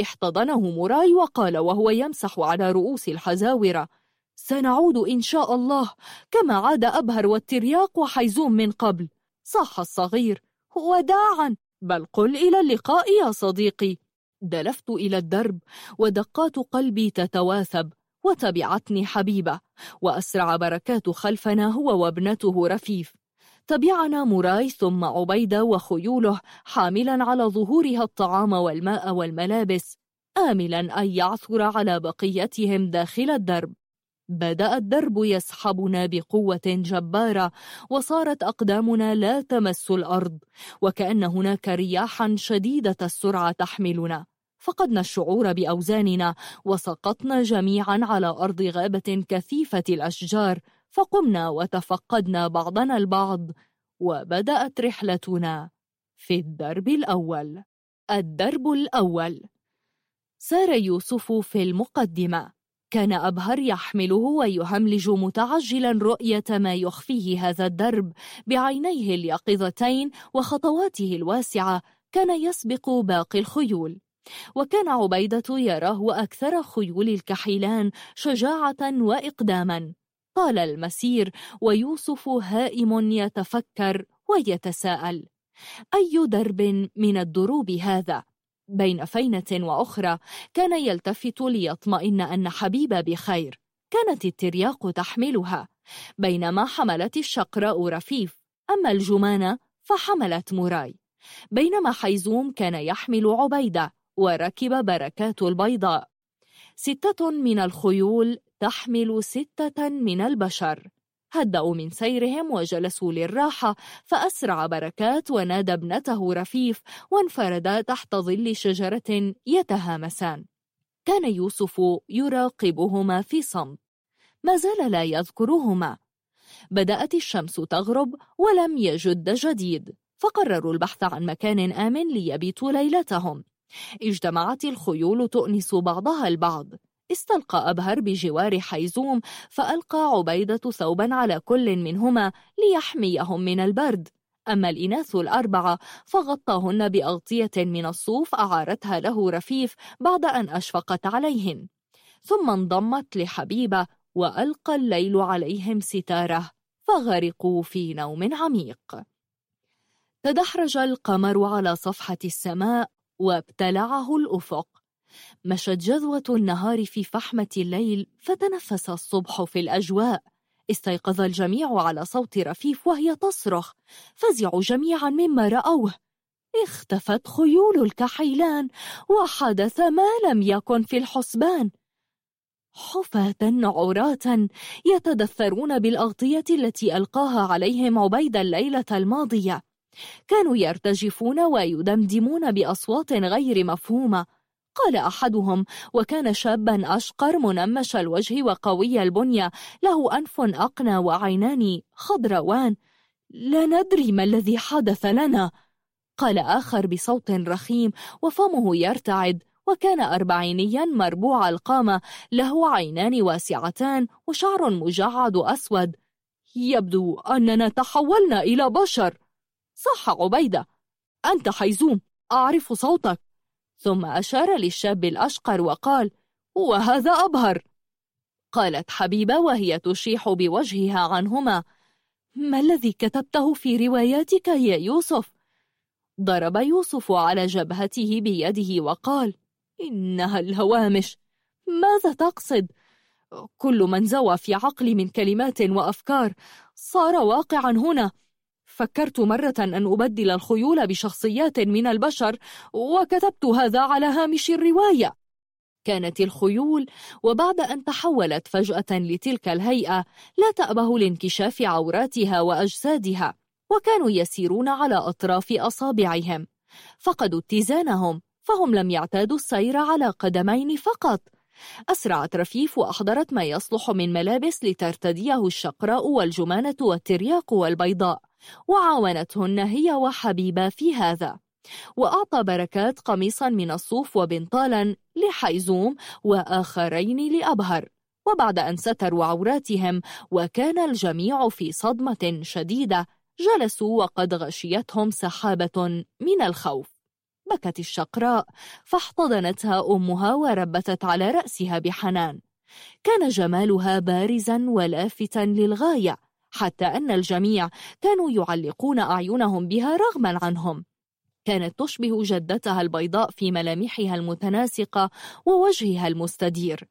احتضنه مراي وقال وهو يمسح على رؤوس الحزاورة سنعود إن شاء الله كما عاد أبهر والترياق وحيزوم من قبل. صاح الصغير وداعا بل قل إلى اللقاء يا صديقي. دلفت إلى الدرب ودقات قلبي تتواثب وتبعتني حبيبة وأسرع بركات خلفنا هو وابنته رفيف. تبعنا مراي ثم عبيدة وخيوله حاملا على ظهورها الطعام والماء والملابس آملا أن يعثر على بقيتهم داخل الدرب. بدأ الدرب يسحبنا بقوة جبارة وصارت أقدامنا لا تمس الأرض وكأن هناك رياحا شديدة السرعة تحملنا. فقدنا الشعور بأوزاننا وسقطنا جميعا على أرض غابة كثيفة الأشجار فقمنا وتفقدنا بعضنا البعض وبدأت رحلتنا في الدرب الأول. الدرب الأول. سار يوسف في المقدمة. كان أبهر يحمله ويهملج متعجلا رؤية ما يخفيه هذا الدرب. بعينيه اليقظتين وخطواته الواسعة كان يسبق باقي الخيول. وكان عبيدة يراه أكثر خيول الكحيلان شجاعة وإقداما. طال المسير ويوسف هائم يتفكر ويتساءل أي درب من الدروب هذا؟ بين فينة وأخرى كان يلتفت ليطمئن أن حبيبة بخير كانت الترياق تحملها. بينما حملت الشقراء رفيف أما الجمانة فحملت موراي. بينما حيزوم كان يحمل عبيدة وركب بركات البيضاء. ستة من الخيول تحمل ستة من البشر. هدأوا من سيرهم وجلسوا للراحة فأسرع بركات ونادى ابنته رفيف وانفردا تحت ظل شجرة يتهامسان. كان يوسف يراقبهما في صمت. ما زال لا يذكرهما. بدأت الشمس تغرب ولم يجد جديد فقرروا البحث عن مكان آمن ليبيتوا ليلتهم. اجتمعت الخيول تؤنس بعضها البعض. استلقى أبهر بجوار حيزوم فألقى عبيدة ثوبا على كل منهما ليحميهم من البرد. أما الإناث الأربعة فغطاهن بأغطية من الصوف أعارتها له رفيف بعد أن أشفقت عليهن ثم انضمت لحبيبة وألقى الليل عليهم ستاره فغرقوا في نوم عميق. تدحرج القمر على صفحة السماء وابتلعه الأفق. مشت جذوة النهار في فحمة الليل فتنفس الصبح في الأجواء. استيقظ الجميع على صوت رفيف وهي تصرخ. فزعوا جميعا مما رأوه. اختفت خيول الكحيلان وحدث ما لم يكن في الحسبان. حفاة عراة يتدثرون بالأغطية التي ألقاها عليهم عبيد الليلة الماضية. كانوا يرتجفون ويدمدمون بأصوات غير مفهومة. قال أحدهم وكان شابا أشقر منمش الوجه وقوي البنية له أنف أقنى وعينان خضروان. لا ندري ما الذي حدث لنا. قال آخر بصوت رخيم وفمه يرتعد وكان أربعينيا مربوع القامة له عينان واسعتان وشعر مجعد أسود. يبدو أننا تحولنا إلى بشر. صح عبيدة أنت حيزوم أعرف صوتك. ثم أشار للشاب الأشقر وقال وهذا أبهر. قالت حبيبة وهي تشيح بوجهها عنهما ما الذي كتبته في رواياتك يا يوسف؟ ضرب يوسف على جبهته بيده وقال إنها الهوامش. ماذا تقصد؟ كل من زوى في عقلي من كلمات وأفكار. صار واقعا هنا. فكرت مرة أن أبدل الخيول بشخصيات من البشر وكتبت هذا على هامش الرواية. كانت الخيول وبعد أن تحولت فجأة لتلك الهيئة لا تأبه لانكشاف عوراتها وأجسادها وكانوا يسيرون على أطراف أصابعهم. فقدوا اتزانهم فهم لم يعتادوا السير على قدمين فقط. أسرعت رفيف وأحضرت ما يصلح من ملابس لترتديه الشقراء والجمانة والترياق والبيضاء وعاونتهن هي وحبيبة في هذا. وأعطى بركات قميصا من الصوف وبنطالا لحيزوم وآخرين لأبهر. وبعد أن ستروا عوراتهم وكان الجميع في صدمة شديدة جلسوا وقد غشيتهم سحابة من الخوف. بكت الشقراء فاحتضنتها أمها وربتت على رأسها بحنان. كان جمالها بارزا ولافتا للغاية حتى أن الجميع كانوا يعلقون أعينهم بها رغما عنهم. كانت تشبه جدتها البيضاء في ملامحها المتناسقة ووجهها المستدير.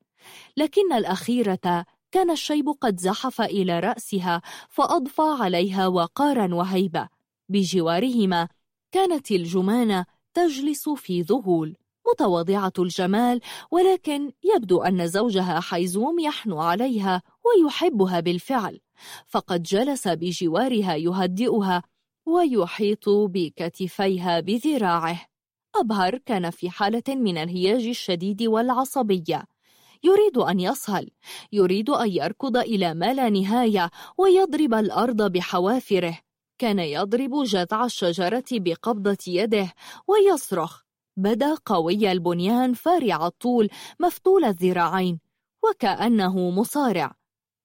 لكن الأخيرة كان الشيب قد زحف إلى رأسها فأضفى عليها وقارا وهيبة. بجوارهما كانت الجمانة تجلس في ذهول. متواضعة الجمال ولكن يبدو أن زوجها حيزوم يحنو عليها ويحبها بالفعل. فقد جلس بجوارها يهدئها ويحيط بكتفيها بذراعه. أبهر كان في حالة من الهياج الشديد والعصبية. يريد أن يصهل. يريد أن يركض إلى ما لا نهاية ويضرب الأرض بحوافره. كان يضرب جذع الشجرة بقبضة يده ويصرخ. بدا قوي البنيان فارع الطول مفتول الذراعين وكأنه مصارع.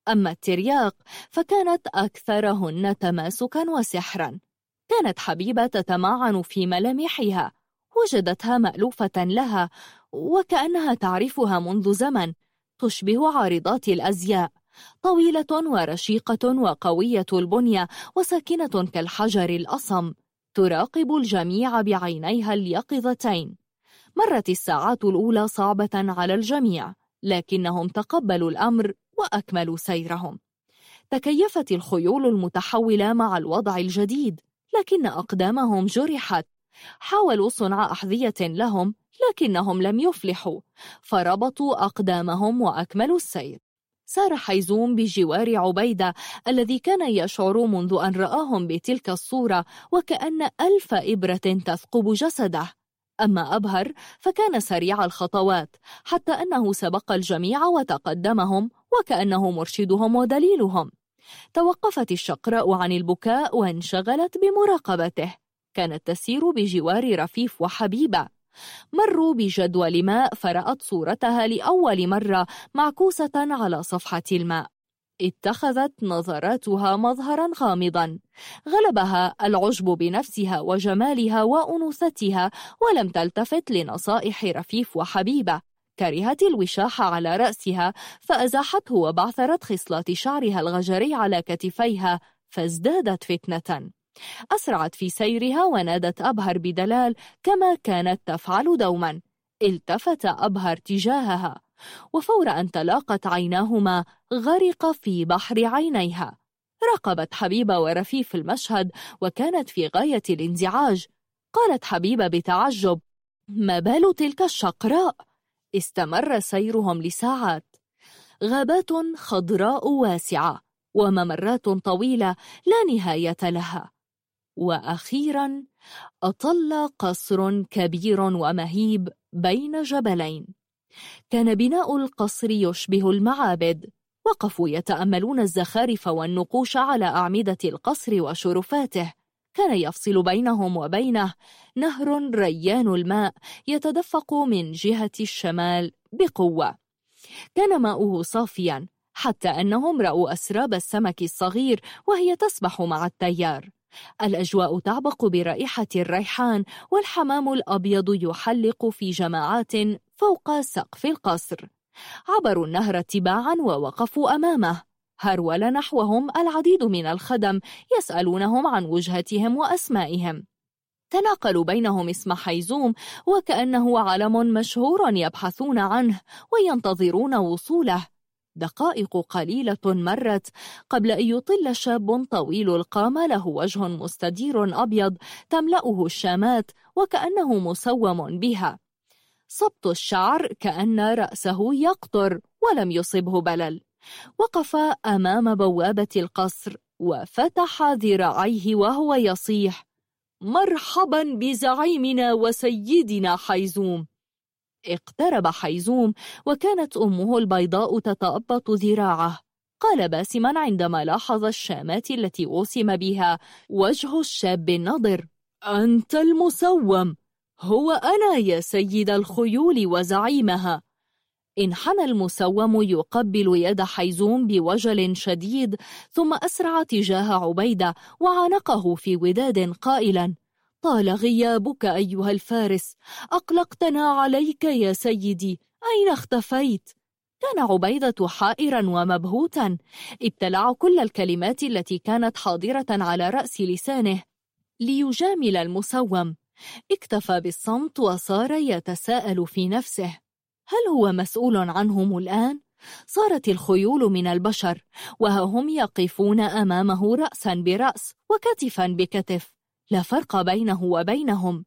أما الترياق فكانت أكثرهن تماسكا وسحرا. كانت حبيبة تتمعن في ملامحها وجدتها مألوفة لها وكأنها تعرفها منذ زمن تشبه عارضات الأزياء. طويلة ورشيقة وقوية البنية وساكنة كالحجر الأصم تراقب الجميع بعينيها اليقظتين. مرت الساعات الأولى صعبة على الجميع لكنهم تقبلوا الأمر وأكملوا سيرهم. تكيفت الخيول المتحولة مع الوضع الجديد لكن أقدامهم جرحت. حاولوا صنع أحذية لهم لكنهم لم يفلحوا فربطوا أقدامهم وأكملوا السير. سار حيزوم بجوار عبيدة الذي كان يشعر منذ أن رآهم بتلك الصورة وكأن ألف إبرة تثقب جسده. أما أبهر فكان سريع الخطوات حتى أنه سبق الجميع وتقدمهم وكأنه مرشدهم ودليلهم. توقفت الشقراء عن البكاء وانشغلت بمراقبته. كانت تسير بجوار رفيف وحبيبة. مروا بجدول ماء فرأت صورتها لأول مرة معكوسة على صفحة الماء. اتخذت نظراتها مظهرا غامضا. غلبها العجب بنفسها وجمالها وأنوثتها ولم تلتفت لنصائح رفيف وحبيبة. كرهت الوشاح على رأسها فأزاحته وبعثرت خصلات شعرها الغجري على كتفيها فازدادت فتنة. أسرعت في سيرها ونادت أبهر بدلال كما كانت تفعل دوما. التفت أبهر تجاهها وفور أن تلاقت عيناهما غرق في بحر عينيها. راقبت حبيبة ورفيف المشهد وكانت في غاية الانزعاج. قالت حبيبة بتعجب ما بال تلك الشقراء؟ استمر سيرهم لساعات. غابات خضراء واسعة وممرات طويلة لا نهاية لها. وأخيرا أطل قصر كبير ومهيب بين جبلين. كان بناء القصر يشبه المعابد وقفوا يتأملون الزخارف والنقوش على أعمدة القصر وشرفاته. كان يفصل بينهم وبينه نهر ريان الماء يتدفق من جهة الشمال بقوة. كان ماؤه صافيا حتى أنهم رأوا أسراب السمك الصغير وهي تسبح مع التيار. الأجواء تعبق برائحة الريحان والحمام الأبيض يحلق في جماعات فوق سقف القصر. عبروا النهر اتباعا ووقفوا أمامه. هرول نحوهم العديد من الخدم يسألونهم عن وجهتهم وأسمائهم. تناقلوا بينهم اسم حيزوم وكأنه علم مشهور يبحثون عنه وينتظرون وصوله. دقائق قليلة مرت قبل أن يطل شاب طويل القامة له وجه مستدير أبيض تملأه الشامات وكأنه مسوم بها. صبت الشعر كأن رأسه يقطر ولم يصبه بلل. وقف أمام بوابة القصر وفتح ذراعيه وهو يصيح مرحبا بزعيمنا وسيدنا حيزوم. اقترب حيزوم وكانت أمه البيضاء تتأبط ذراعه. قال باسما عندما لاحظ الشامات التي أوسم بها وجه الشاب النظر أنت المسوم. هو أنا يا سيد الخيول وزعيمها. انحنى المسوم يقبل يد حيزوم بوجل شديد ثم أسرع تجاه عبيدة وعانقه في وداد قائلا طال غيابك أيها الفارس أقلقتنا عليك يا سيدي أين اختفيت؟ كان عبيدة حائرا ومبهوتا ابتلع كل الكلمات التي كانت حاضرة على رأس لسانه ليجامل المسوم اكتفى بالصمت وصار يتساءل في نفسه هل هو مسؤول عنهم الآن؟ صارت الخيول من البشر وها هم يقفون أمامه رأسا برأس وكتفا بكتف لا فرق بينه وبينهم.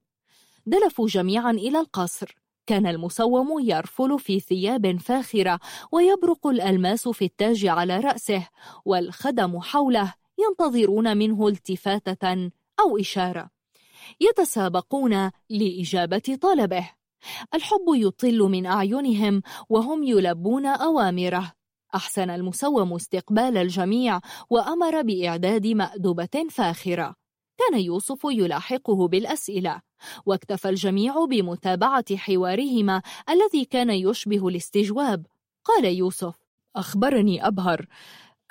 دلفوا جميعا إلى القصر. كان المسوم يرفل في ثياب فاخرة ويبرق الألماس في التاج على رأسه والخدم حوله ينتظرون منه التفاتة أو إشارة. يتسابقون لإجابة طلبه. الحب يطل من أعينهم وهم يلبون أوامره. أحسن المسوم استقبال الجميع وأمر بإعداد مأدبة فاخرة. كان يوسف يلاحقه بالأسئلة واكتفى الجميع بمتابعة حوارهما الذي كان يشبه الاستجواب. قال يوسف أخبرني أبهر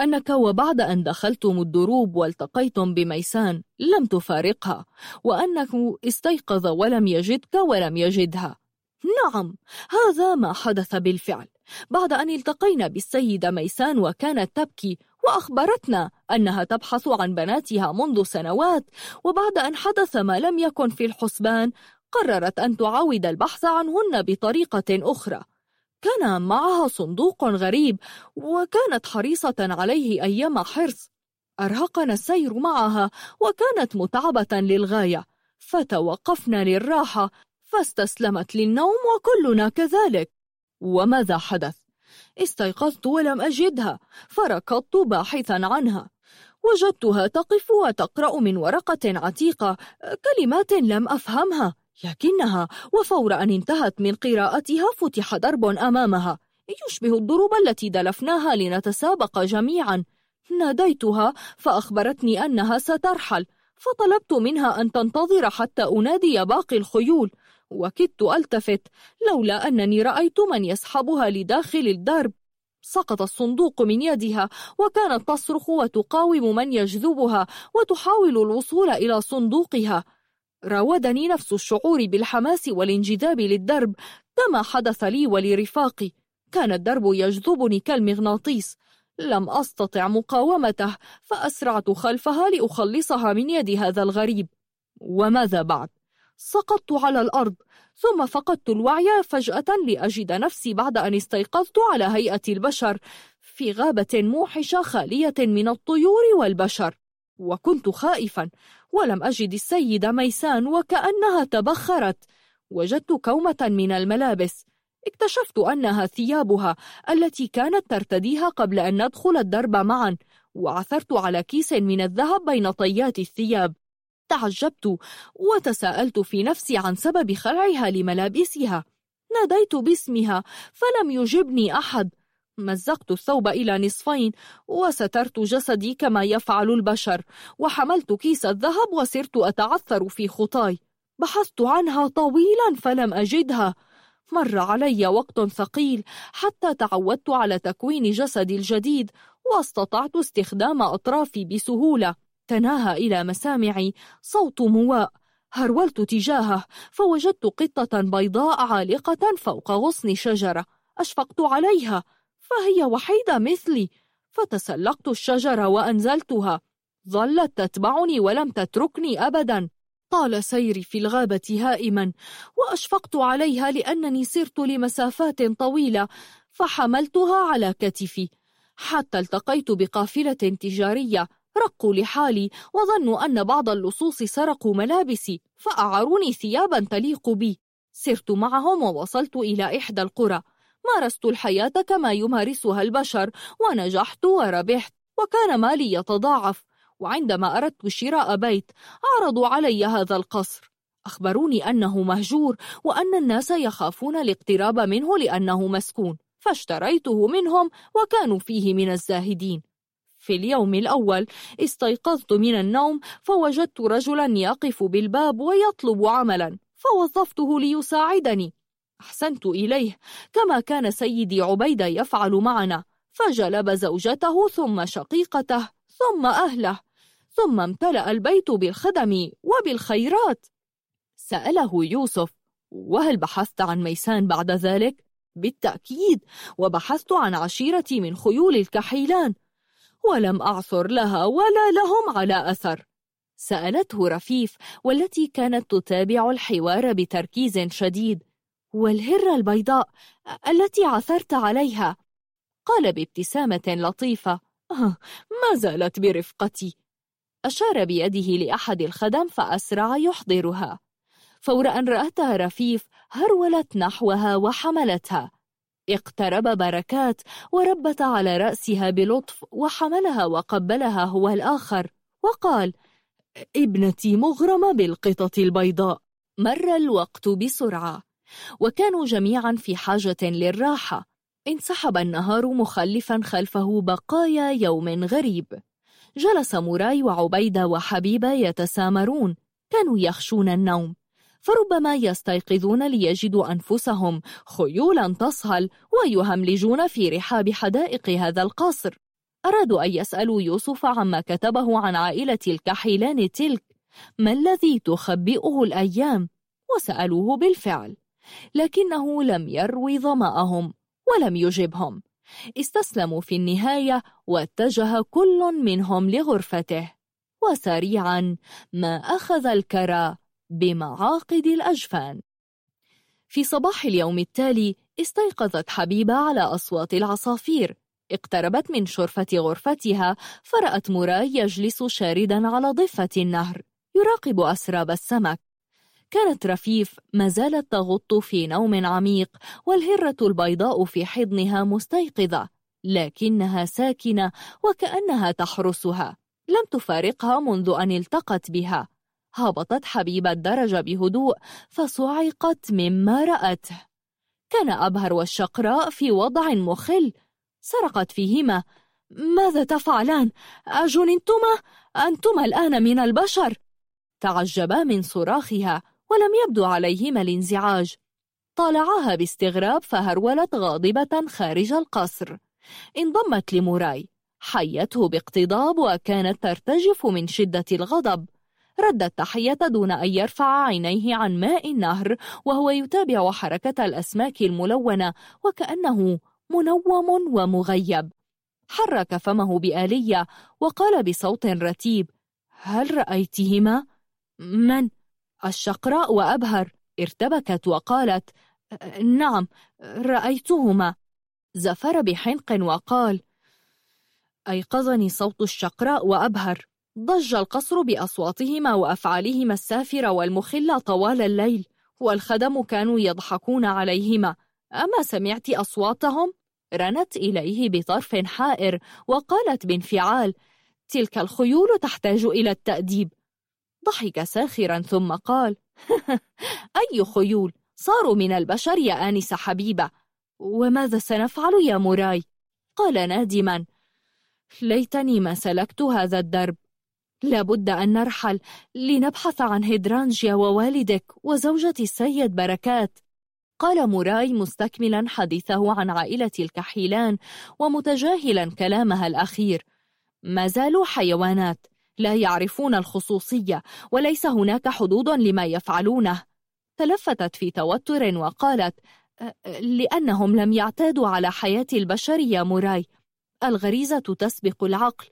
أنك وبعد أن دخلتم الدروب والتقيتم بميسان لم تفارقها وأنك استيقظ ولم يجدك ولم يجدها. نعم هذا ما حدث بالفعل. بعد أن التقينا بالسيدة ميسان وكانت تبكي وأخبرتنا أنها تبحث عن بناتها منذ سنوات وبعد أن حدث ما لم يكن في الحسبان قررت أن تعاود البحث عنهن بطريقة أخرى. كان معها صندوق غريب وكانت حريصة عليه أيام حرص. أرهقنا السير معها وكانت متعبة للغاية. فتوقفنا للراحة فاستسلمت للنوم وكلنا كذلك. وماذا حدث؟ استيقظت ولم أجدها فركضت باحثا عنها. وجدتها تقف وتقرأ من ورقة عتيقة كلمات لم أفهمها. لكنها وفور أن انتهت من قراءتها فتح درب أمامها. يشبه الضروب التي دلفناها لنتسابق جميعا. ناديتها فأخبرتني أنها سترحل. فطلبت منها أن تنتظر حتى أنادي باقي الخيول. وكدت ألتفت لولا أنني رأيت من يسحبها لداخل الدرب سقط الصندوق من يدها وكانت تصرخ وتقاوم من يجذبها وتحاول الوصول إلى صندوقها. راودني نفس الشعور بالحماس والانجذاب للدرب. كما حدث لي ولرفاقي. كان الدرب يجذبني كالمغناطيس. لم أستطع مقاومته فأسرعت خلفها لأخلصها من يد هذا الغريب. وماذا بعد؟ سقطت على الأرض ثم فقدت الوعي فجأة لأجد نفسي بعد أن استيقظت على هيئة البشر في غابة موحشة خالية من الطيور والبشر وكنت خائفا ولم أجد السيدة ميسان وكأنها تبخرت وجدت كومة من الملابس اكتشفت أنها ثيابها التي كانت ترتديها قبل أن ندخل الدرب معا وعثرت على كيس من الذهب بين طيات الثياب. تعجبت وتساءلت في نفسي عن سبب خلعها لملابسها. ناديت باسمها فلم يجبني أحد. مزقت الثوب إلى نصفين وسترت جسدي كما يفعل البشر وحملت كيس الذهب وسرت أتعثر في خطاي. بحثت عنها طويلا فلم أجدها. مر علي وقت ثقيل حتى تعودت على تكوين جسدي الجديد واستطعت استخدام أطرافي بسهولة. تناهى إلى مسامعي صوت مواء. هرولت تجاهه فوجدت قطة بيضاء عالقة فوق غصن شجرة. أشفقت عليها فهي وحيدة مثلي. فتسلقت الشجرة وأنزلتها. ظلت تتبعني ولم تتركني أبدا. طال سيري في الغابة هائما. وأشفقت عليها لأنني سرت لمسافات طويلة فحملتها على كتفي. حتى التقيت بقافلة تجارية. رقوا لحالي وظنوا أن بعض اللصوص سرقوا ملابسي فأعروني ثيابا تليق بي. سرت معهم ووصلت إلى إحدى القرى. مارست الحياة كما يمارسها البشر ونجحت وربحت وكان مالي يتضاعف. وعندما أردت شراء بيت عرضوا علي هذا القصر. أخبروني أنه مهجور وأن الناس يخافون الاقتراب منه لأنه مسكون. فاشتريته منهم وكانوا فيه من الزاهدين. في اليوم الأول. استيقظت من النوم فوجدت رجلا يقف بالباب ويطلب عملا فوظفته ليساعدني. أحسنت إليه كما كان سيدي عبيدة يفعل معنا. فجلب زوجته ثم شقيقته ثم أهله ثم امتلأ البيت بالخدم وبالخيرات. سأله يوسف وهل بحثت عن ميسان بعد ذلك؟ بالتأكيد وبحثت عن عشيرتي من خيول الكحيلان. ولم أعثر لها ولا لهم على أثر. سألته رفيف والتي كانت تتابع الحوار بتركيز شديد. والهرة البيضاء التي عثرت عليها. قال بابتسامة لطيفة أه، ما زالت برفقتي. أشار بيده لأحد الخدم فأسرع يحضرها. فور أن رأتها رفيف هرولت نحوها وحملتها. اقترب بركات وربت على رأسها بلطف وحملها وقبلها هو الآخر. وقال ابنتي مغرمة بالقطط البيضاء. مر الوقت بسرعة. وكانوا جميعا في حاجة للراحة. انسحب النهار مخلفا خلفه بقايا يوم غريب. جلس موراي وعبيدة وحبيبة يتسامرون. كانوا يخشون النوم. فربما يستيقظون ليجدوا أنفسهم خيولا تصهل ويهملجون في رحاب حدائق هذا القصر. أرادوا أن يسألوا يوسف عما كتبه عن عائلة الكحيلان تلك. ما الذي تخبئه الأيام؟ وسألوه بالفعل. لكنه لم يروي ظمأهم ولم يجبهم. استسلموا في النهاية واتجه كل منهم لغرفته. وسريعا ما أخذ الكرى بمعاقد الأجفان. في صباح اليوم التالي استيقظت حبيبة على أصوات العصافير. اقتربت من شرفة غرفتها فرأت موراي يجلس شاردا على ضفة النهر يراقب أسراب السمك. كانت رفيف ما زالت تغط في نوم عميق والهرة البيضاء في حضنها مستيقظة لكنها ساكنة وكأنها تحرسها. لم تفارقها منذ أن التقت بها. هبطت حبيبة الدرج بهدوء فصعقت مما رأته. كان أبهر والشقراء في وضع مخل. سرقت فيهما. ماذا تفعلان؟ أجننتما؟ أنتما؟ الآن من البشر؟ تعجبا من صراخها ولم يبدو عليهما الانزعاج. طالعاها باستغراب فهرولت غاضبة خارج القصر. انضمت لموراي. حيته باقتضاب وكانت ترتجف من شدة الغضب. رد التحية دون أن يرفع عينيه عن ماء النهر وهو يتابع حركة الأسماك الملونة وكأنه منوم ومغيب حرك فمه بآلية وقال بصوت رتيب هل رأيتهما؟ من؟ الشقراء وأبهر ارتبكت وقالت نعم رأيتهما زفر بحنق وقال أيقظني صوت الشقراء وأبهر ضج القصر بأصواتهما وأفعالهما السافرة والمخلة طوال الليل والخدم كانوا يضحكون عليهما. أما سمعت أصواتهم؟ رنت إليه بطرف حائر وقالت بانفعال تلك الخيول تحتاج إلى التأديب. ضحك ساخرا ثم قال أي خيول؟ صاروا من البشر يا آنسة حبيبة. وماذا سنفعل يا موراي؟ قال نادما ليتني ما سلكت هذا الدرب. لابد أن نرحل لنبحث عن هيدرانجيا ووالدك وزوجة السيد بركات. قال موراي مستكملا حديثه عن عائلة الكحيلان ومتجاهلا كلامها الأخير. ما زالوا حيوانات لا يعرفون الخصوصية وليس هناك حدود لما يفعلونه. تلفتت في توتر وقالت أه، أه، لأنهم لم يعتادوا على حياة البشر يا موراي. الغريزة تسبق العقل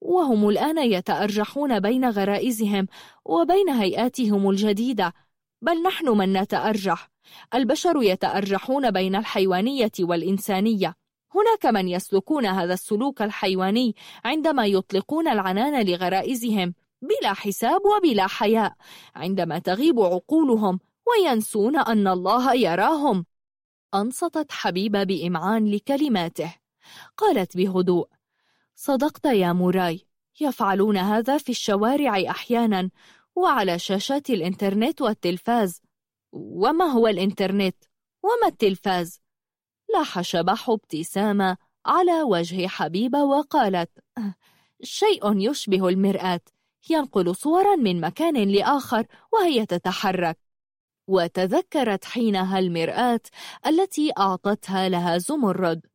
وهم الآن يتأرجحون بين غرائزهم وبين هيئاتهم الجديدة بل نحن من نتأرجح. البشر يتأرجحون بين الحيوانية والإنسانية. هناك من يسلكون هذا السلوك الحيواني عندما يطلقون العنان لغرائزهم بلا حساب وبلا حياء عندما تغيب عقولهم وينسون أن الله يراهم. أنصتت حبيبة بإمعان لكلماته. قالت بهدوء صدقت يا موراي. يفعلون هذا في الشوارع أحيانا وعلى شاشات الإنترنت والتلفاز. وما هو الإنترنت؟ وما التلفاز؟ لاح شبح ابتسامة على وجه حبيبة وقالت. شيء يشبه المرآة. ينقل صورا من مكان لآخر وهي تتحرك. وتذكرت حينها المرآة التي أعطتها لها زمرد.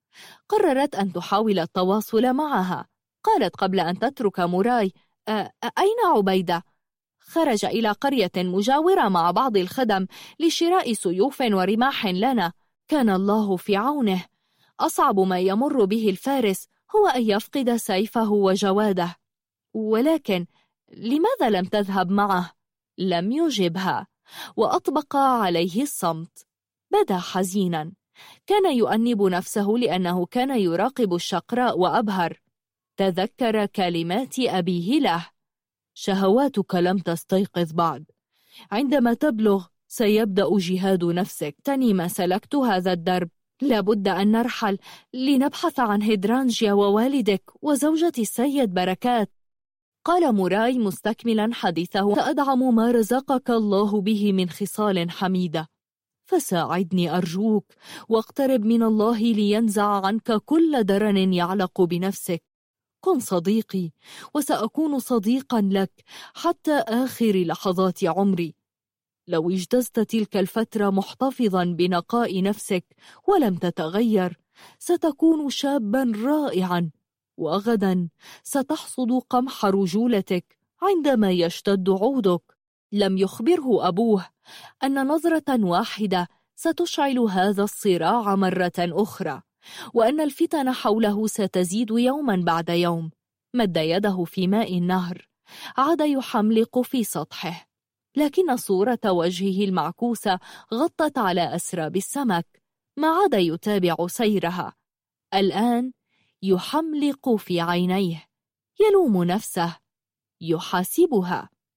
قررت أن تحاول التواصل معها. قالت قبل أن تترك موراي أين عبيدة؟ خرج إلى قرية مجاورة مع بعض الخدم لشراء سيوف ورماح لنا. كان الله في عونه. أصعب ما يمر به الفارس هو أن يفقد سيفه وجواده. ولكن لماذا لم تذهب معه؟ لم يجبها. وأطبق عليه الصمت. بدا حزيناً. كان يؤنب نفسه لأنه كان يراقب الشقراء وأبهر. تذكر كلمات أبيه له. شهواتك لم تستيقظ بعد. عندما تبلغ سيبدأ جهاد نفسك. تني ما سلكت هذا الدرب. لابد أن نرحل. لنبحث عن هيدرانجيا ووالدك وزوجة السيد بركات. قال موراي مستكملا حديثه سأدعم ما رزقك الله به من خصال حميدة. فساعدني أرجوك واقترب من الله لينزع عنك كل درن يعلق بنفسك. كن صديقي وسأكون صديقا لك حتى آخر لحظات عمري. لو اجتزت تلك الفترة محتفظا بنقاء نفسك ولم تتغير ستكون شابا رائعا وغدا ستحصد قمح رجولتك عندما يشتد عودك. لم يخبره أبوه أن نظرة واحدة ستشعل هذا الصراع مرة أخرى وأن الفتن حوله ستزيد يوما بعد يوم. مد يده في ماء النهر عاد يحملق في سطحه. لكن صورة وجهه المعكوسة غطت على أسراب السمك ما عاد يتابع سيرها. الآن يحملق في عينيه يلوم نفسه يحاسبها.